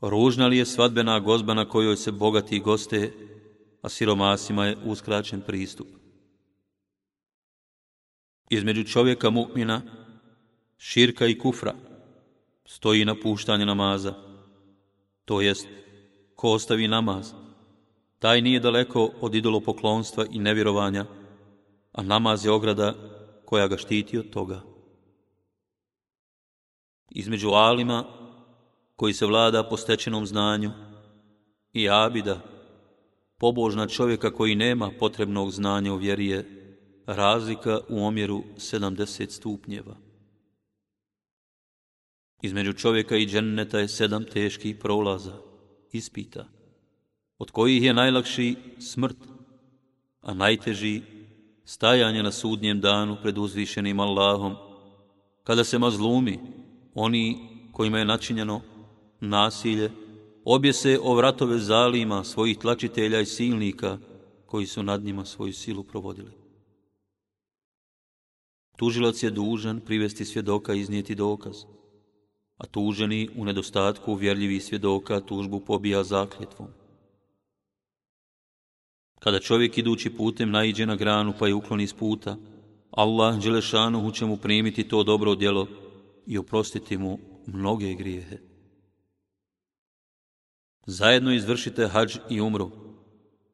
Ružna li je svadbena gozba na kojoj se bogati goste, a siromasima je uskraćen pristup. Između čovjeka mu'mina, širka i kufra, stoji napuštanje namaza. To jest, ko ostavi namaz, taj nije daleko od idolopoklonstva i nevjerovanja, a namaz je ograda koja ga štiti od toga. Između alima, koji se vlada po stečenom znanju, i abida, pobožna čovjeka koji nema potrebnog znanja u vjeri je razlika u omjeru 70 stupnjeva. Između čovjeka i dženneta je sedam teških prolaza, ispita, od kojih je najlakši smrt, a najteži stajanje na sudnjem danu pred uzvišenim Allahom, kada se mazlumi, oni kojima je načinjeno nasilje, objese o vratove zalima svojih tlačitelja i silnika koji su nad njima svoju silu provodili. Tužilac je dužan privesti svjedoka i iznijeti dokaz, a tuženi u nedostatku uvjerljivi svjedoka tužbu pobija zakljetvom. Kada čovjek idući putem naiđe na granu pa je ukloni iz puta, Allah Đelešanuhu će mu primiti to dobro djelo i oprostiti mu mnoge grijehe. Zajedno izvršite hađ i umru,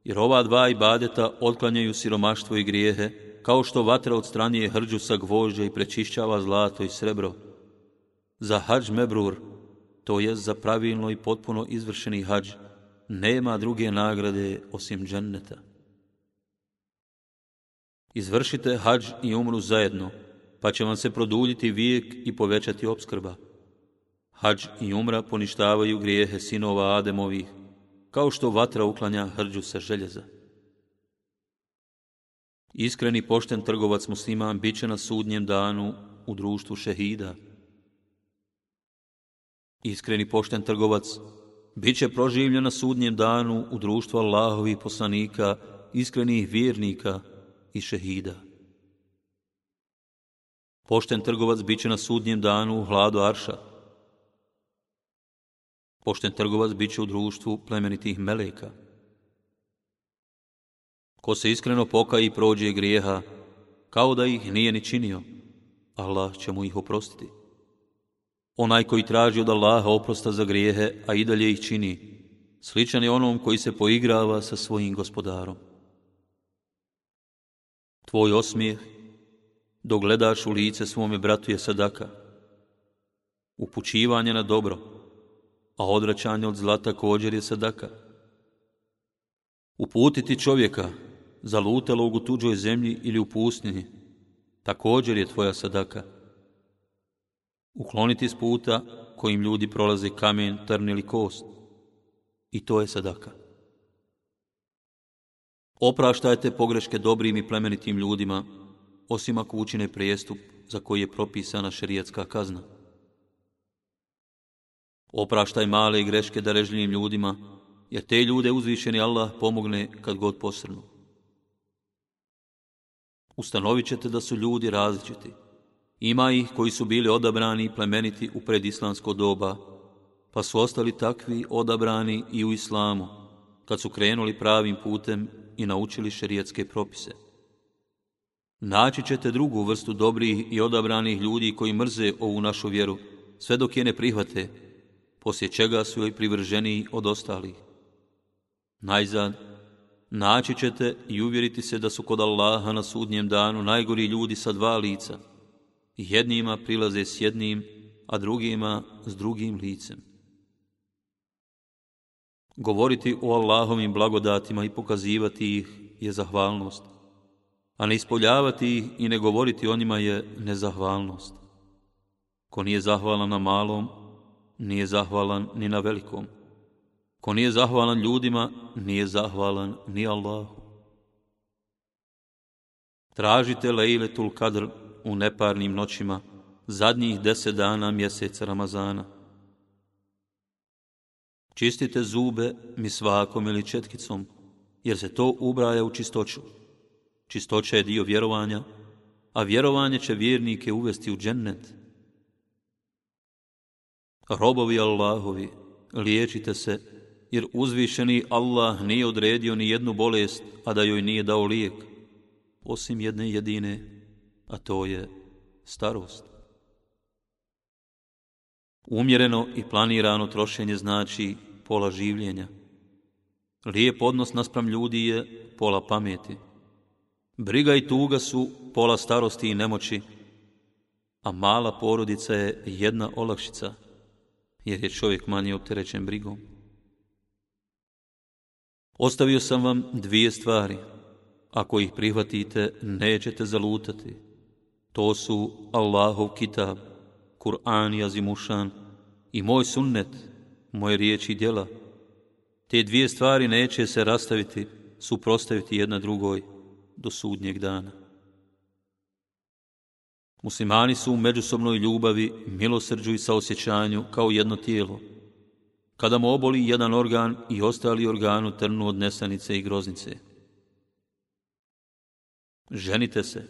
jer ova dva ibadeta otklanjaju siromaštvo i grijehe, kao što vatra odstranije hrđu sa gvožđa i prečišćava zlato i srebro. Za hađ mebrur, to je za pravilno i potpuno izvršeni hađ, nema druge nagrade osim dženneta. Izvršite hađ i umru zajedno, pa će vam se produljiti vijek i povećati obskrba. Hadž i umra poništavaju grijehe sinova Ademovih, kao što vatra uklanja hrđu sa željeza. Iskreni pošten trgovac musliman bit će na sudnjem danu u društvu šehida. Iskreni pošten trgovac bit će proživljen na sudnjem danu u društvu Allahovih poslanika, iskrenih vjernika i šehida. Pošten trgovac bit će na sudnjem danu u hladu Arša. Pošten trgovac bit će u društvu plemenitih meleka. Ko se iskreno poka i prođe grijeha, kao da ih nije ni činio, Allah će mu ih oprostiti. Onaj koji traži od Allaha oprosta za grijehe, a i dalje ih čini, sličan je onom koji se poigrava sa svojim gospodarom. Tvoj osmijeh, dok gledaš u lice svome bratu je sadaka, upućivanje na dobro, a odraćanje od zla također je sadaka. Uputiti čovjeka, zalutelog u tuđoj zemlji ili u pustinji, također je tvoja sadaka ukloniti s puta kojim ljudi prolaze kamen, trn ili kost. I to je sadaka. Opraštajte pogreške dobrim i plemenitim ljudima, osim ako učine prijestup za koji je propisana šerijatska kazna. Opraštaj male i greške darežljivim ljudima, jer te ljude uzvišeni Allah pomogne kad god posrnu. Ustanovit ćete da su ljudi različiti, Ima ih koji su bili odabrani i plemeniti u predislamsko doba, pa su ostali takvi odabrani i u islamu, kad su krenuli pravim putem i naučili šerijetske propise. Naći ćete drugu vrstu dobrih i odabranih ljudi koji mrze ovu našu vjeru, sve dok je ne prihvate, poslije čega su joj privrženiji od ostalih. Najzad, naći ćete i uvjeriti se da su kod Allaha na sudnjem danu najgori ljudi sa dva lica – jednima prilaze s jednim, a drugima s drugim licem. Govoriti o Allahovim blagodatima i pokazivati ih je zahvalnost, a ne ispoljavati ih i ne govoriti o njima je nezahvalnost. Ko nije zahvalan na malom, nije zahvalan ni na velikom. Ko nije zahvalan ljudima, nije zahvalan ni Allahu. Tražite lejletul kadr u neparnim noćima, zadnjih deset dana mjeseca Ramazana. Čistite zube mi svakom ili četkicom, jer se to ubraja u čistoću. Čistoća je dio vjerovanja, a vjerovanje će vjernike uvesti u džennet. Robovi Allahovi, liječite se, jer uzvišeni Allah nije odredio ni jednu bolest, a da joj nije dao lijek, osim jedne jedine, a to je starost. Umjereno i planirano trošenje znači pola življenja. Lijep odnos naspram ljudi je pola pameti. Briga i tuga su pola starosti i nemoći, a mala porodica je jedna olakšica, jer je čovjek manje opterećen brigom. Ostavio sam vam dvije stvari. Ako ih prihvatite, nećete zalutati. To su Allahov kitab, Kur'an i Azimušan i moj sunnet, moje riječi i djela. Te dvije stvari neće se rastaviti, suprostaviti jedna drugoj, do sudnjeg dana. Muslimani su u međusobnoj ljubavi, milosrđu i saosjećanju kao jedno tijelo. Kada mu oboli jedan organ i ostali organu trnu od nesanice i groznice. Ženite se,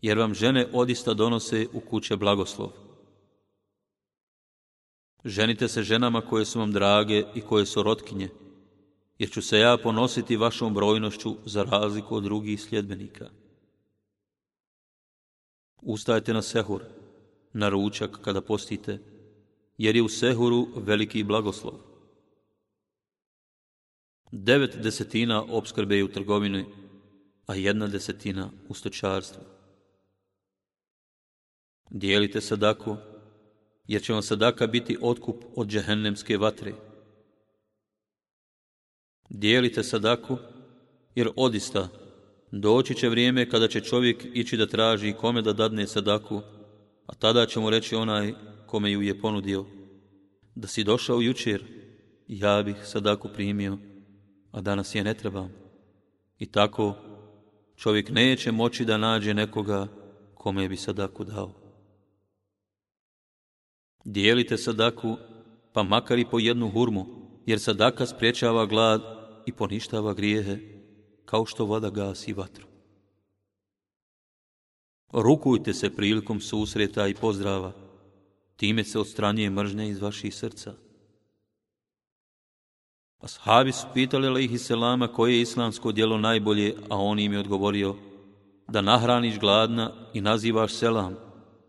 jer vam žene odista donose u kuće blagoslov. Ženite se ženama koje su vam drage i koje su rotkinje, jer ću se ja ponositi vašom brojnošću za razliku od drugih sljedbenika. Ustajete na sehur, na ručak kada postite, jer je u sehuru veliki blagoslov. Devet desetina obskrbe je u trgovini, a jedna desetina u stočarstvu. Dijelite sadaku, jer će vam sadaka biti otkup od džehennemske vatre. Dijelite sadaku, jer odista doći će vrijeme kada će čovjek ići da traži kome da dadne sadaku, a tada će mu reći onaj kome ju je ponudio, da si došao jučer, ja bih sadaku primio, a danas je ne trebam. I tako čovjek neće moći da nađe nekoga kome bi sadaku dao. Dijelite sadaku, pa makar i po jednu hurmu, jer sadaka spriječava glad i poništava grijehe, kao što voda gasi vatru. Rukujte se prilikom susreta i pozdrava, time se odstranjuje mržnja iz vaših srca. Ashabi su pitali Aleyhi Selama koje je islamsko djelo najbolje, a on im je odgovorio da nahraniš gladna i nazivaš selam,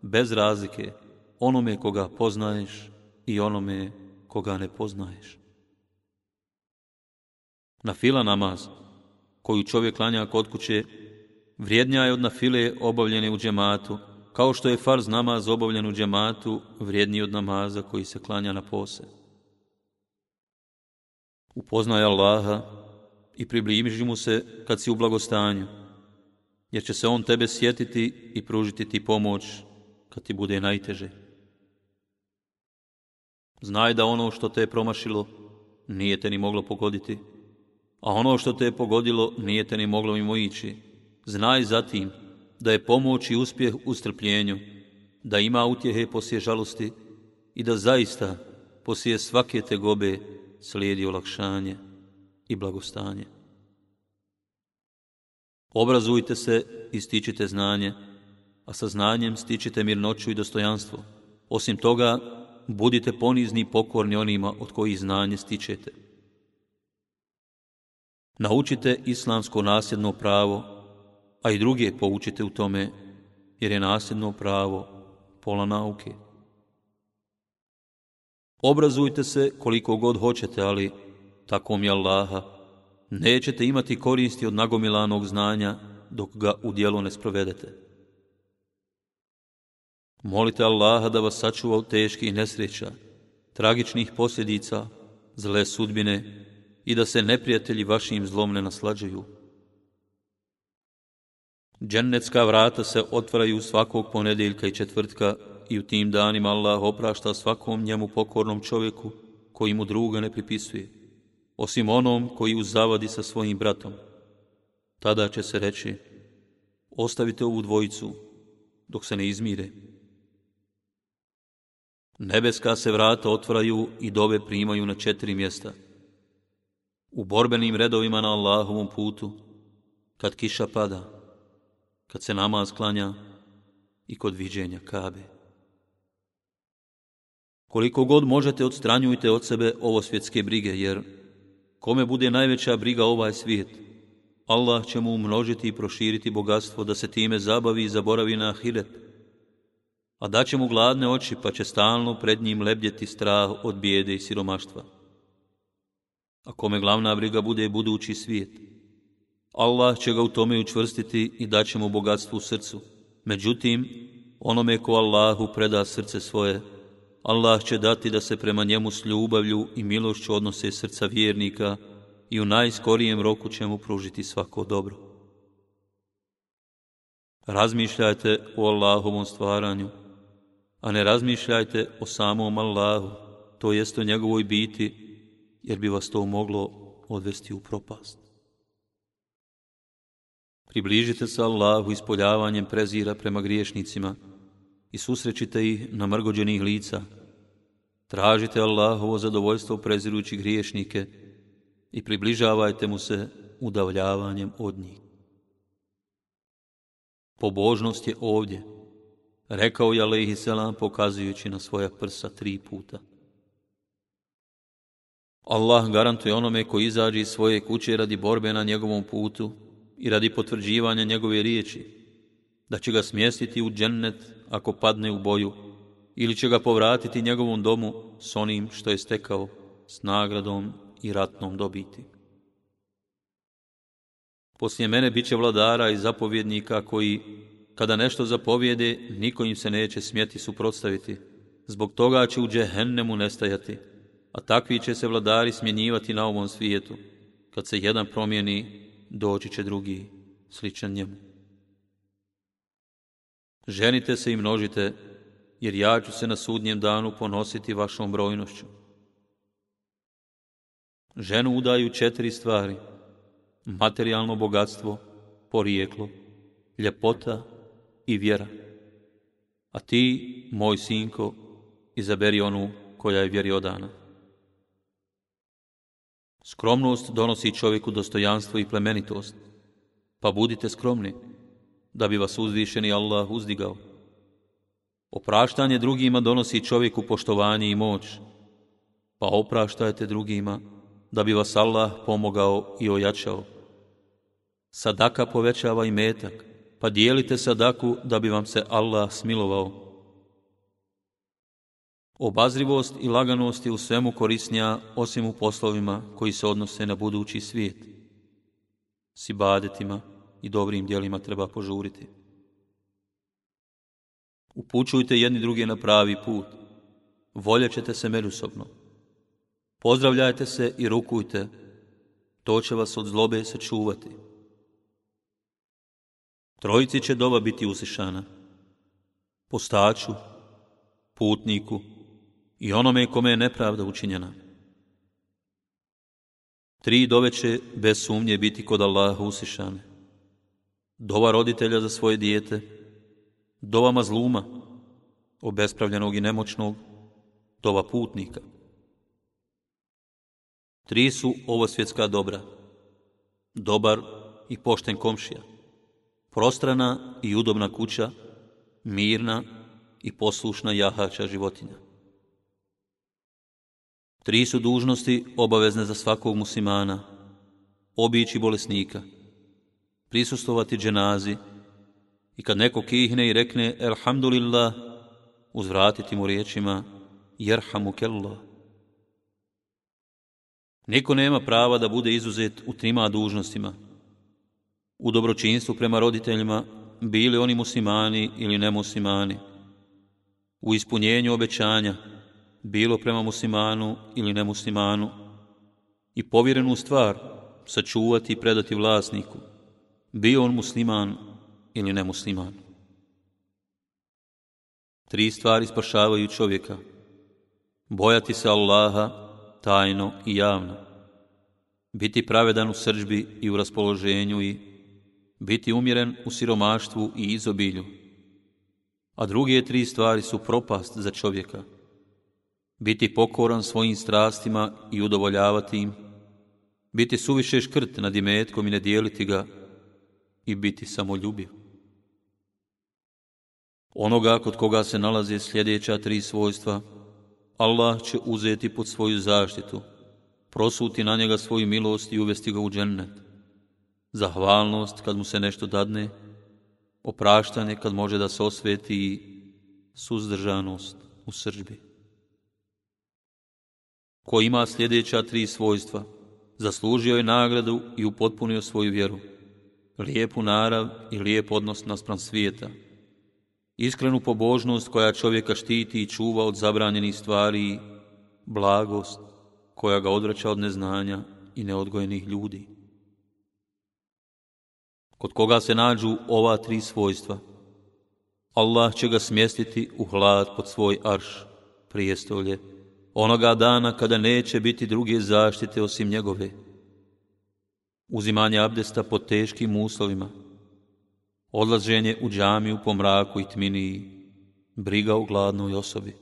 bez razlike, onome koga poznaješ i onome koga ne poznaješ. Na fila namaz, koju čovjek klanja kod kuće, vrijednja je od nafile obavljene u džematu, kao što je farz namaz obavljen u džematu, vrijedniji od namaza koji se klanja na pose. Upoznaj Allaha i približi mu se kad si u blagostanju, jer će se on tebe sjetiti i pružiti ti pomoć kad ti bude najteže. Znaj da ono što te je promašilo nije te ni moglo pogoditi, a ono što te je pogodilo nije te ni moglo mimo ići. Znaj zatim da je pomoć i uspjeh u strpljenju, da ima utjehe poslije žalosti i da zaista poslije svake te gobe slijedi olakšanje i blagostanje. Obrazujte se i stičite znanje, a sa znanjem stičite mirnoću i dostojanstvo. Osim toga, budite ponizni i pokorni onima od kojih znanje stičete. Naučite islamsko nasljedno pravo, a i druge poučite u tome, jer je nasljedno pravo pola nauke. Obrazujte se koliko god hoćete, ali, tako mi Allaha, nećete imati koristi od nagomilanog znanja dok ga u dijelo ne sprovedete. Molite Allaha da vas sačuva od teških nesreća, tragičnih posljedica, zle sudbine i da se neprijatelji vašim zlom ne naslađuju. Džennetska vrata se otvaraju svakog ponedeljka i četvrtka i u tim danima Allah oprašta svakom njemu pokornom čovjeku koji mu druga ne pripisuje, osim onom koji uzavadi sa svojim bratom. Tada će se reći, ostavite ovu dvojicu dok se ne izmire. Nebeska se vrata otvaraju i dove primaju na četiri mjesta. U borbenim redovima na Allahovom putu, kad kiša pada, kad se namaz klanja i kod viđenja kabe. Koliko god možete odstranjujte od sebe ovo svjetske brige, jer kome bude najveća briga ovaj svijet, Allah će mu umnožiti i proširiti bogatstvo da se time zabavi i zaboravi na ahiret, a daće mu gladne oči pa će stalno pred njim lebljeti strah od bijede i siromaštva. A kome glavna briga bude budući svijet, Allah će ga u tome učvrstiti i daće mu bogatstvo u srcu. Međutim, onome ko Allahu preda srce svoje, Allah će dati da se prema njemu s ljubavlju i milošću odnose srca vjernika i u najskorijem roku će mu pružiti svako dobro. Razmišljajte o Allahovom stvaranju, a ne razmišljajte o samom Allahu, to jest o njegovoj biti, jer bi vas to moglo odvesti u propast. Približite se Allahu ispoljavanjem prezira prema griješnicima i susrećite ih na mrgođenih lica. Tražite Allahovo zadovoljstvo prezirujući griješnike i približavajte mu se udavljavanjem od njih. Pobožnost je ovdje, rekao je Alehi Selam pokazujući na svoja prsa tri puta. Allah garantuje onome koji izađe iz svoje kuće radi borbe na njegovom putu i radi potvrđivanja njegove riječi, da će ga smjestiti u džennet ako padne u boju, ili će ga povratiti njegovom domu s onim što je stekao, s nagradom i ratnom dobiti. Poslije mene bit će vladara i zapovjednika koji, kada nešto zapovjede, niko im se neće smjeti suprotstaviti. Zbog toga će u džehennemu nestajati, a takvi će se vladari smjenjivati na ovom svijetu. Kad se jedan promijeni, doći će drugi, sličan njemu. Ženite se i množite, jer ja ću se na sudnjem danu ponositi vašom brojnošću. Ženu udaju četiri stvari, materijalno bogatstvo, porijeklo, ljepota i vjera. A ti, moj sinko, izaberi onu koja je vjeri odana. Skromnost donosi čovjeku dostojanstvo i plemenitost, pa budite skromni, da bi vas uzvišeni Allah uzdigao. Opraštanje drugima donosi čovjeku poštovanje i moć, pa opraštajte drugima, da bi vas Allah pomogao i ojačao. Sadaka povećava i metak, pa dijelite sadaku da bi vam se Allah smilovao. Obazrivost i laganost je u svemu korisnija osim u poslovima koji se odnose na budući svijet. S ibadetima i dobrim dijelima treba požuriti. Upućujte jedni druge na pravi put. Voljećete se međusobno. Pozdravljajte se i rukujte. To će vas od zlobe se čuvati. Trojici će doba biti usišana. Postaču, putniku, i onome kome je nepravda učinjena. Tri dove će bez sumnje biti kod Allaha usišane. Dova roditelja za svoje dijete, dova mazluma, obespravljenog i nemoćnog, dova putnika. Tri su ovo svjetska dobra, dobar i pošten komšija, prostrana i udobna kuća, mirna i poslušna jahača životinja. Tri su dužnosti obavezne za svakog muslimana. Obići bolesnika, prisustovati dženazi i kad neko kihne i rekne Elhamdulillah, uzvratiti mu riječima Jerhamu kellah. Niko nema prava da bude izuzet u trima dužnostima. U dobročinstvu prema roditeljima, bili oni muslimani ili nemuslimani. U ispunjenju obećanja, bilo prema muslimanu ili nemuslimanu, i povjerenu stvar sačuvati i predati vlasniku, bio on musliman ili nemusliman. Tri stvari spašavaju čovjeka. Bojati se Allaha tajno i javno. Biti pravedan u srđbi i u raspoloženju i biti umjeren u siromaštvu i izobilju. A druge tri stvari su propast za čovjeka – biti pokoran svojim strastima i udovoljavati im, biti suviše škrt nad imetkom i ne dijeliti ga i biti samoljubiv. Onoga kod koga se nalaze sljedeća tri svojstva, Allah će uzeti pod svoju zaštitu, prosuti na njega svoju milost i uvesti ga u džennet. Zahvalnost kad mu se nešto dadne, opraštanje kad može da se osveti i suzdržanost u sržbi ko ima sljedeća tri svojstva, zaslužio je nagradu i upotpunio svoju vjeru, lijepu narav i lijep odnos naspram svijeta, iskrenu pobožnost koja čovjeka štiti i čuva od zabranjenih stvari blagost koja ga odvraća od neznanja i neodgojenih ljudi. Kod koga se nađu ova tri svojstva, Allah će ga smjestiti u hlad pod svoj arš, prijestolje, onoga dana kada neće biti druge zaštite osim njegove. Uzimanje abdesta pod teškim uslovima, odlaženje u džamiju po mraku i tmini, briga u gladnoj osobi.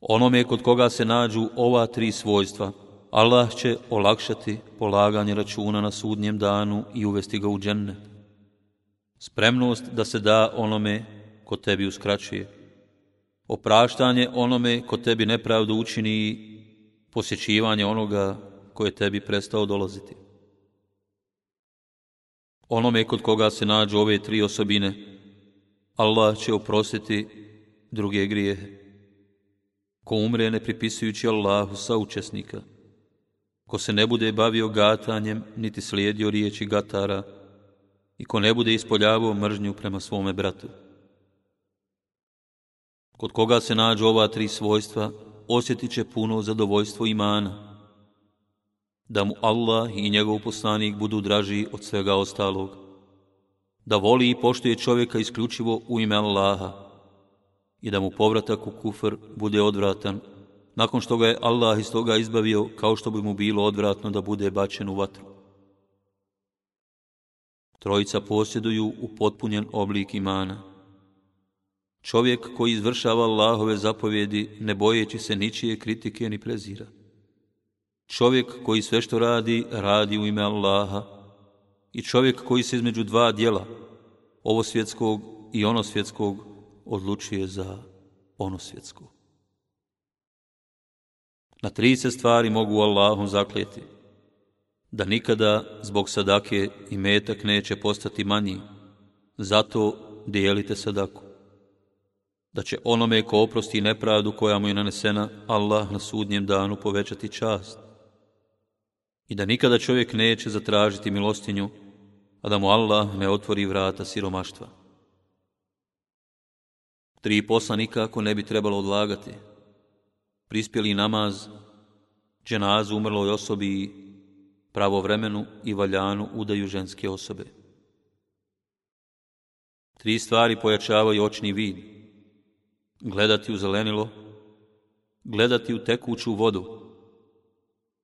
Onome kod koga se nađu ova tri svojstva, Allah će olakšati polaganje računa na sudnjem danu i uvesti ga u džennet. Spremnost da se da onome ko tebi uskraćuje. Opraštanje onome ko tebi nepravdu učini i posjećivanje onoga koje tebi prestao dolaziti. Onome kod koga se nađu ove tri osobine, Allah će oprostiti druge grijehe. Ko umre ne pripisujući Allahu saučesnika, ko se ne bude bavio gatanjem, niti slijedio riječi gatara, i ko ne bude ispoljavao mržnju prema svome bratu. Kod koga se nađu ova tri svojstva, osjetit će puno zadovoljstvo imana, da mu Allah i njegov poslanik budu draži od svega ostalog, da voli i poštuje čovjeka isključivo u ime Allaha i da mu povratak u kufr bude odvratan, nakon što ga je Allah iz toga izbavio kao što bi mu bilo odvratno da bude bačen u vatru. Trojica posjeduju u oblik imana. Čovjek koji izvršava Allahove zapovjedi ne bojeći se ničije kritike ni prezira. Čovjek koji sve što radi, radi u ime Allaha. I čovjek koji se između dva dijela, ovo svjetskog i ono svjetskog, odlučuje za ono svjetsko. Na tri se stvari mogu Allahom zakljeti. Da nikada zbog sadake i metak neće postati manji, zato dijelite sadaku. Da će onome ko oprosti nepravdu koja mu je nanesena, Allah na sudnjem danu povećati čast i da nikada čovjek neće zatražiti milostinju, a da mu Allah ne otvori vrata siromaštva. Tri posla nikako ne bi trebalo odlagati. Prispjeli namaz, dženazu umrloj osobi pravovremenu i valjanu udaju ženske osobe. Tri stvari pojačavaju očni vid. Gledati u zelenilo, gledati u tekuću vodu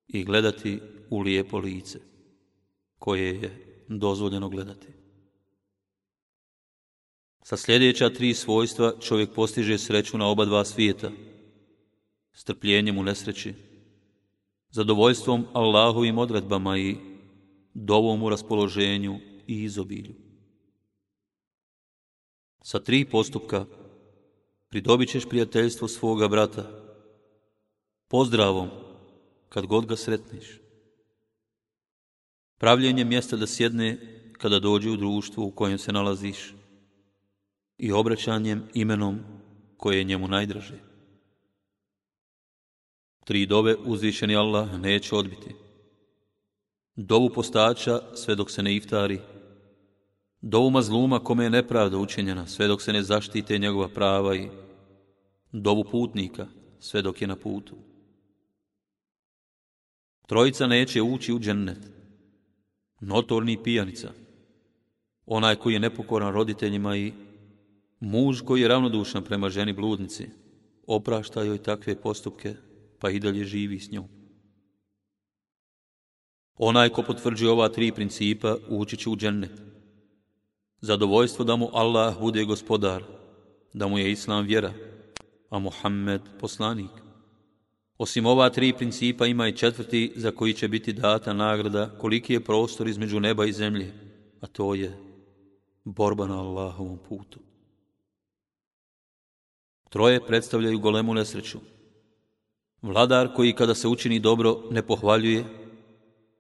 i gledati u lijepo lice, koje je dozvoljeno gledati. Sa sljedeća tri svojstva čovjek postiže sreću na oba dva svijeta, strpljenjem u nesreći, zadovoljstvom Allahovim odredbama i dovom u raspoloženju i izobilju. Sa tri postupka pridobit ćeš prijateljstvo svoga brata, pozdravom kad god ga sretniš, pravljenje mjesta da sjedne kada dođe u društvu u kojem se nalaziš i obraćanjem imenom koje je njemu najdraže. Tri dove uzvišeni Allah neće odbiti. Dovu postača sve dok se ne iftari, do uma zluma kome je nepravda učinjena sve dok se ne zaštite njegova prava i dovu putnika sve dok je na putu. Trojica neće ući u džennet, notorni pijanica, onaj koji je nepokoran roditeljima i muž koji je ravnodušan prema ženi bludnici, oprašta joj takve postupke, pa i dalje živi s njom. Onaj ko potvrđuje ova tri principa, ući će u džennet. Zadovoljstvo da mu Allah bude gospodar, da mu je Islam vjera, a Muhammed poslanik. Osim ova tri principa ima i četvrti za koji će biti data nagrada koliki je prostor između neba i zemlje, a to je borba na Allahovom putu. Troje predstavljaju golemu nesreću. Vladar koji kada se učini dobro ne pohvaljuje,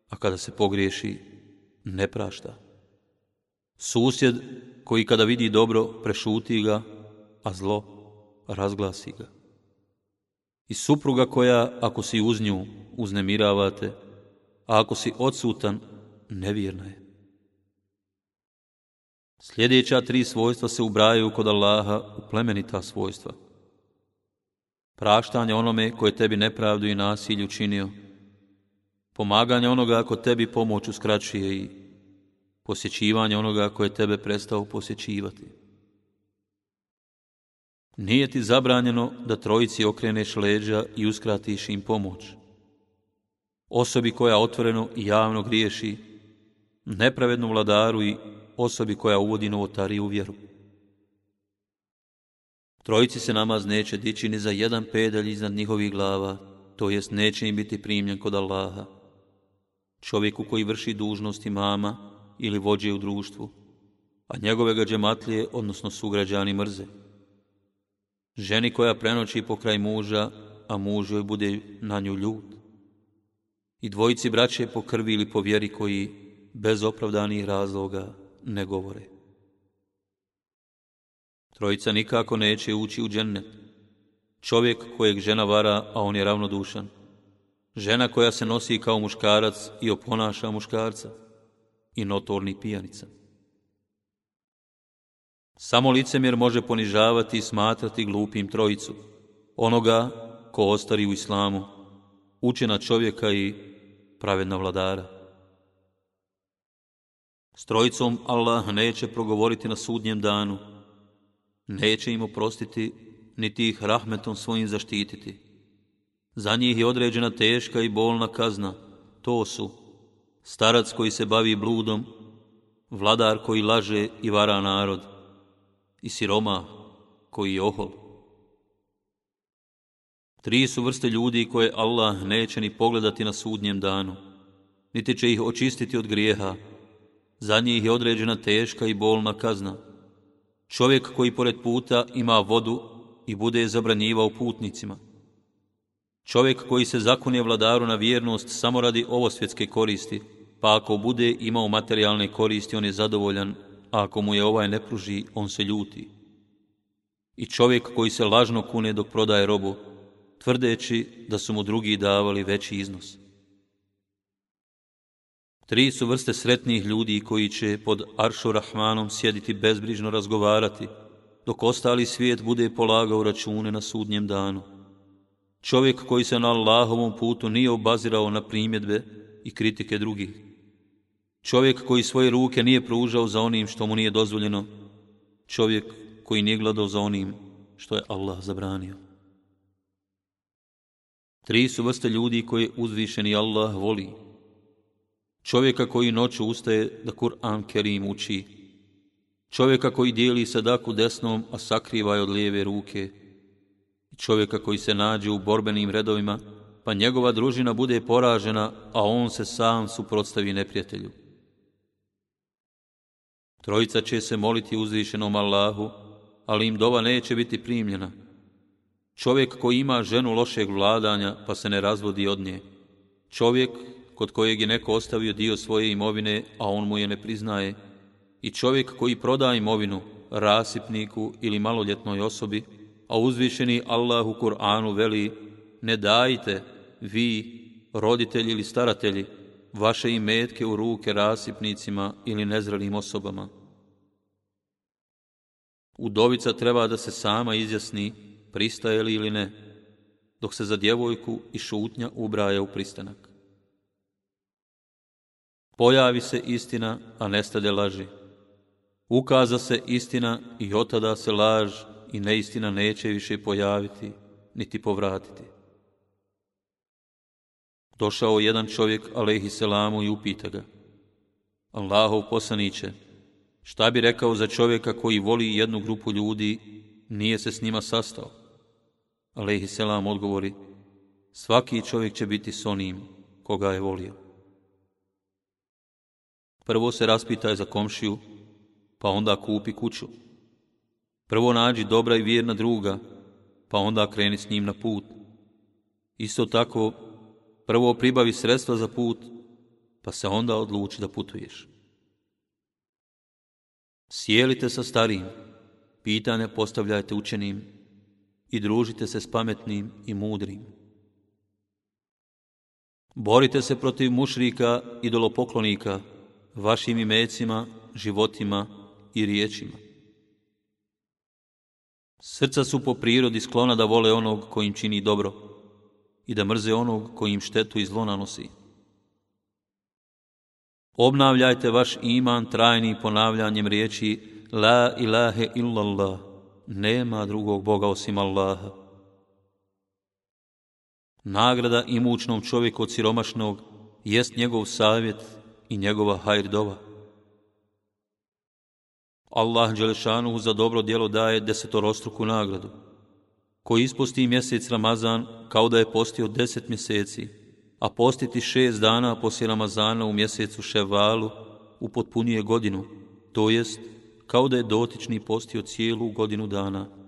a kada se pogriješi ne prašta. Susjed koji kada vidi dobro prešuti ga, a zlo razglasi ga i supruga koja, ako si uz nju, uznemiravate, a ako si odsutan, nevjerna je. Sljedeća tri svojstva se ubrajaju kod Allaha u plemenita svojstva. Praštanje onome koje tebi nepravdu i nasilju činio, pomaganje onoga ako tebi pomoć uskraćuje i posjećivanje onoga koje tebe prestao posjećivati. Nije ti zabranjeno da trojici okreneš leđa i uskratiš im pomoć. Osobi koja otvoreno i javno griješi, nepravednu vladaru i osobi koja uvodi novotari u vjeru. Trojici se namaz neće dići ni za jedan pedalj iznad njihovih glava, to jest neće im biti primljen kod Allaha. Čovjeku koji vrši dužnosti mama ili vođe u društvu, a njegove ga džematlije, odnosno sugrađani, mrze. Ženi koja prenoći pokraj muža, a muž joj bude na nju ljud. I dvojici braće po krvi ili po vjeri koji bez opravdanih razloga ne govore. Trojica nikako neće ući u džennet. Čovjek kojeg žena vara, a on je ravnodušan. Žena koja se nosi kao muškarac i oponaša muškarca. I notorni pijanica. Samo licemjer može ponižavati i smatrati glupim trojicu. Onoga ko ostari u islamu, učena čovjeka i pravedna vladara. S trojicom Allah neće progovoriti na sudnjem danu, neće im oprostiti, niti ih rahmetom svojim zaštititi. Za njih je određena teška i bolna kazna, to su starac koji se bavi bludom, vladar koji laže i vara narod, i siroma koji je ohol. Tri su vrste ljudi koje Allah neće ni pogledati na sudnjem danu, niti će ih očistiti od grijeha. Za njih je određena teška i bolna kazna. Čovjek koji pored puta ima vodu i bude zabranjivao putnicima. Čovjek koji se zakune vladaru na vjernost samo radi ovo svjetske koristi, pa ako bude imao materijalne koristi, on je zadovoljan, a ako mu je ovaj ne pruži, on se ljuti. I čovjek koji se lažno kune dok prodaje robu, tvrdeći da su mu drugi davali veći iznos. Tri su vrste sretnih ljudi koji će pod Aršu Rahmanom sjediti bezbrižno razgovarati, dok ostali svijet bude polagao račune na sudnjem danu. Čovjek koji se na Allahovom putu nije obazirao na primjedbe i kritike drugih. Čovjek koji svoje ruke nije pružao za onim što mu nije dozvoljeno. Čovjek koji nije gledao za onim što je Allah zabranio. Tri su vrste ljudi koje uzvišeni Allah voli. Čovjeka koji noću ustaje da Kur'an Kerim uči. Čovjeka koji dijeli sadaku desnom, a sakriva je od lijeve ruke. Čovjeka koji se nađe u borbenim redovima, pa njegova družina bude poražena, a on se sam suprotstavi neprijatelju. Trojica će se moliti uzvišenom Allahu, ali im dova neće biti primljena. Čovjek koji ima ženu lošeg vladanja pa se ne razvodi od nje. Čovjek kod kojeg je neko ostavio dio svoje imovine, a on mu je ne priznaje. I čovjek koji proda imovinu rasipniku ili maloljetnoj osobi, a uzvišeni Allah u Kur'anu veli ne dajte vi, roditelji ili staratelji, vaše imetke u ruke rasipnicima ili nezrelim osobama. Udovica treba da se sama izjasni pristaje li ili ne, dok se za djevojku i šutnja ubraja u pristanak. Pojavi se istina, a nestade laži. Ukaza se istina i otada se laž i neistina neće više pojaviti, niti povratiti. Došao jedan čovjek, alehi selamu, i upita ga. Allahov poslaniće, šta bi rekao za čovjeka koji voli jednu grupu ljudi, nije se s njima sastao? Alehi selam odgovori, svaki čovjek će biti s onim koga je volio. Prvo se raspitaj za komšiju, pa onda kupi kuću. Prvo nađi dobra i vjerna druga, pa onda kreni s njim na put. Isto tako, prvo pribavi sredstva za put, pa se onda odluči da putuješ. Sjelite sa starim, pitanja postavljajte učenim i družite se s pametnim i mudrim. Borite se protiv mušrika i dolopoklonika vašim imecima, životima i riječima. Srca su po prirodi sklona da vole onog kojim čini dobro i da mrze onog kojim štetu i zlo nanosi. Obnavljajte vaš iman trajni ponavljanjem riječi La ilahe illallah, nema drugog Boga osim Allaha. Nagrada imućnom čovjeku od siromašnog jest njegov savjet i njegova hajrdova. Allah Đelešanu za dobro djelo daje desetorostruku nagradu. Ko isposti mjesec Ramazan kao da je postio deset mjeseci, a postiti šest dana poslije Ramazana u mjesecu Ševalu upotpunije godinu, to jest kao da je dotični postio cijelu godinu dana.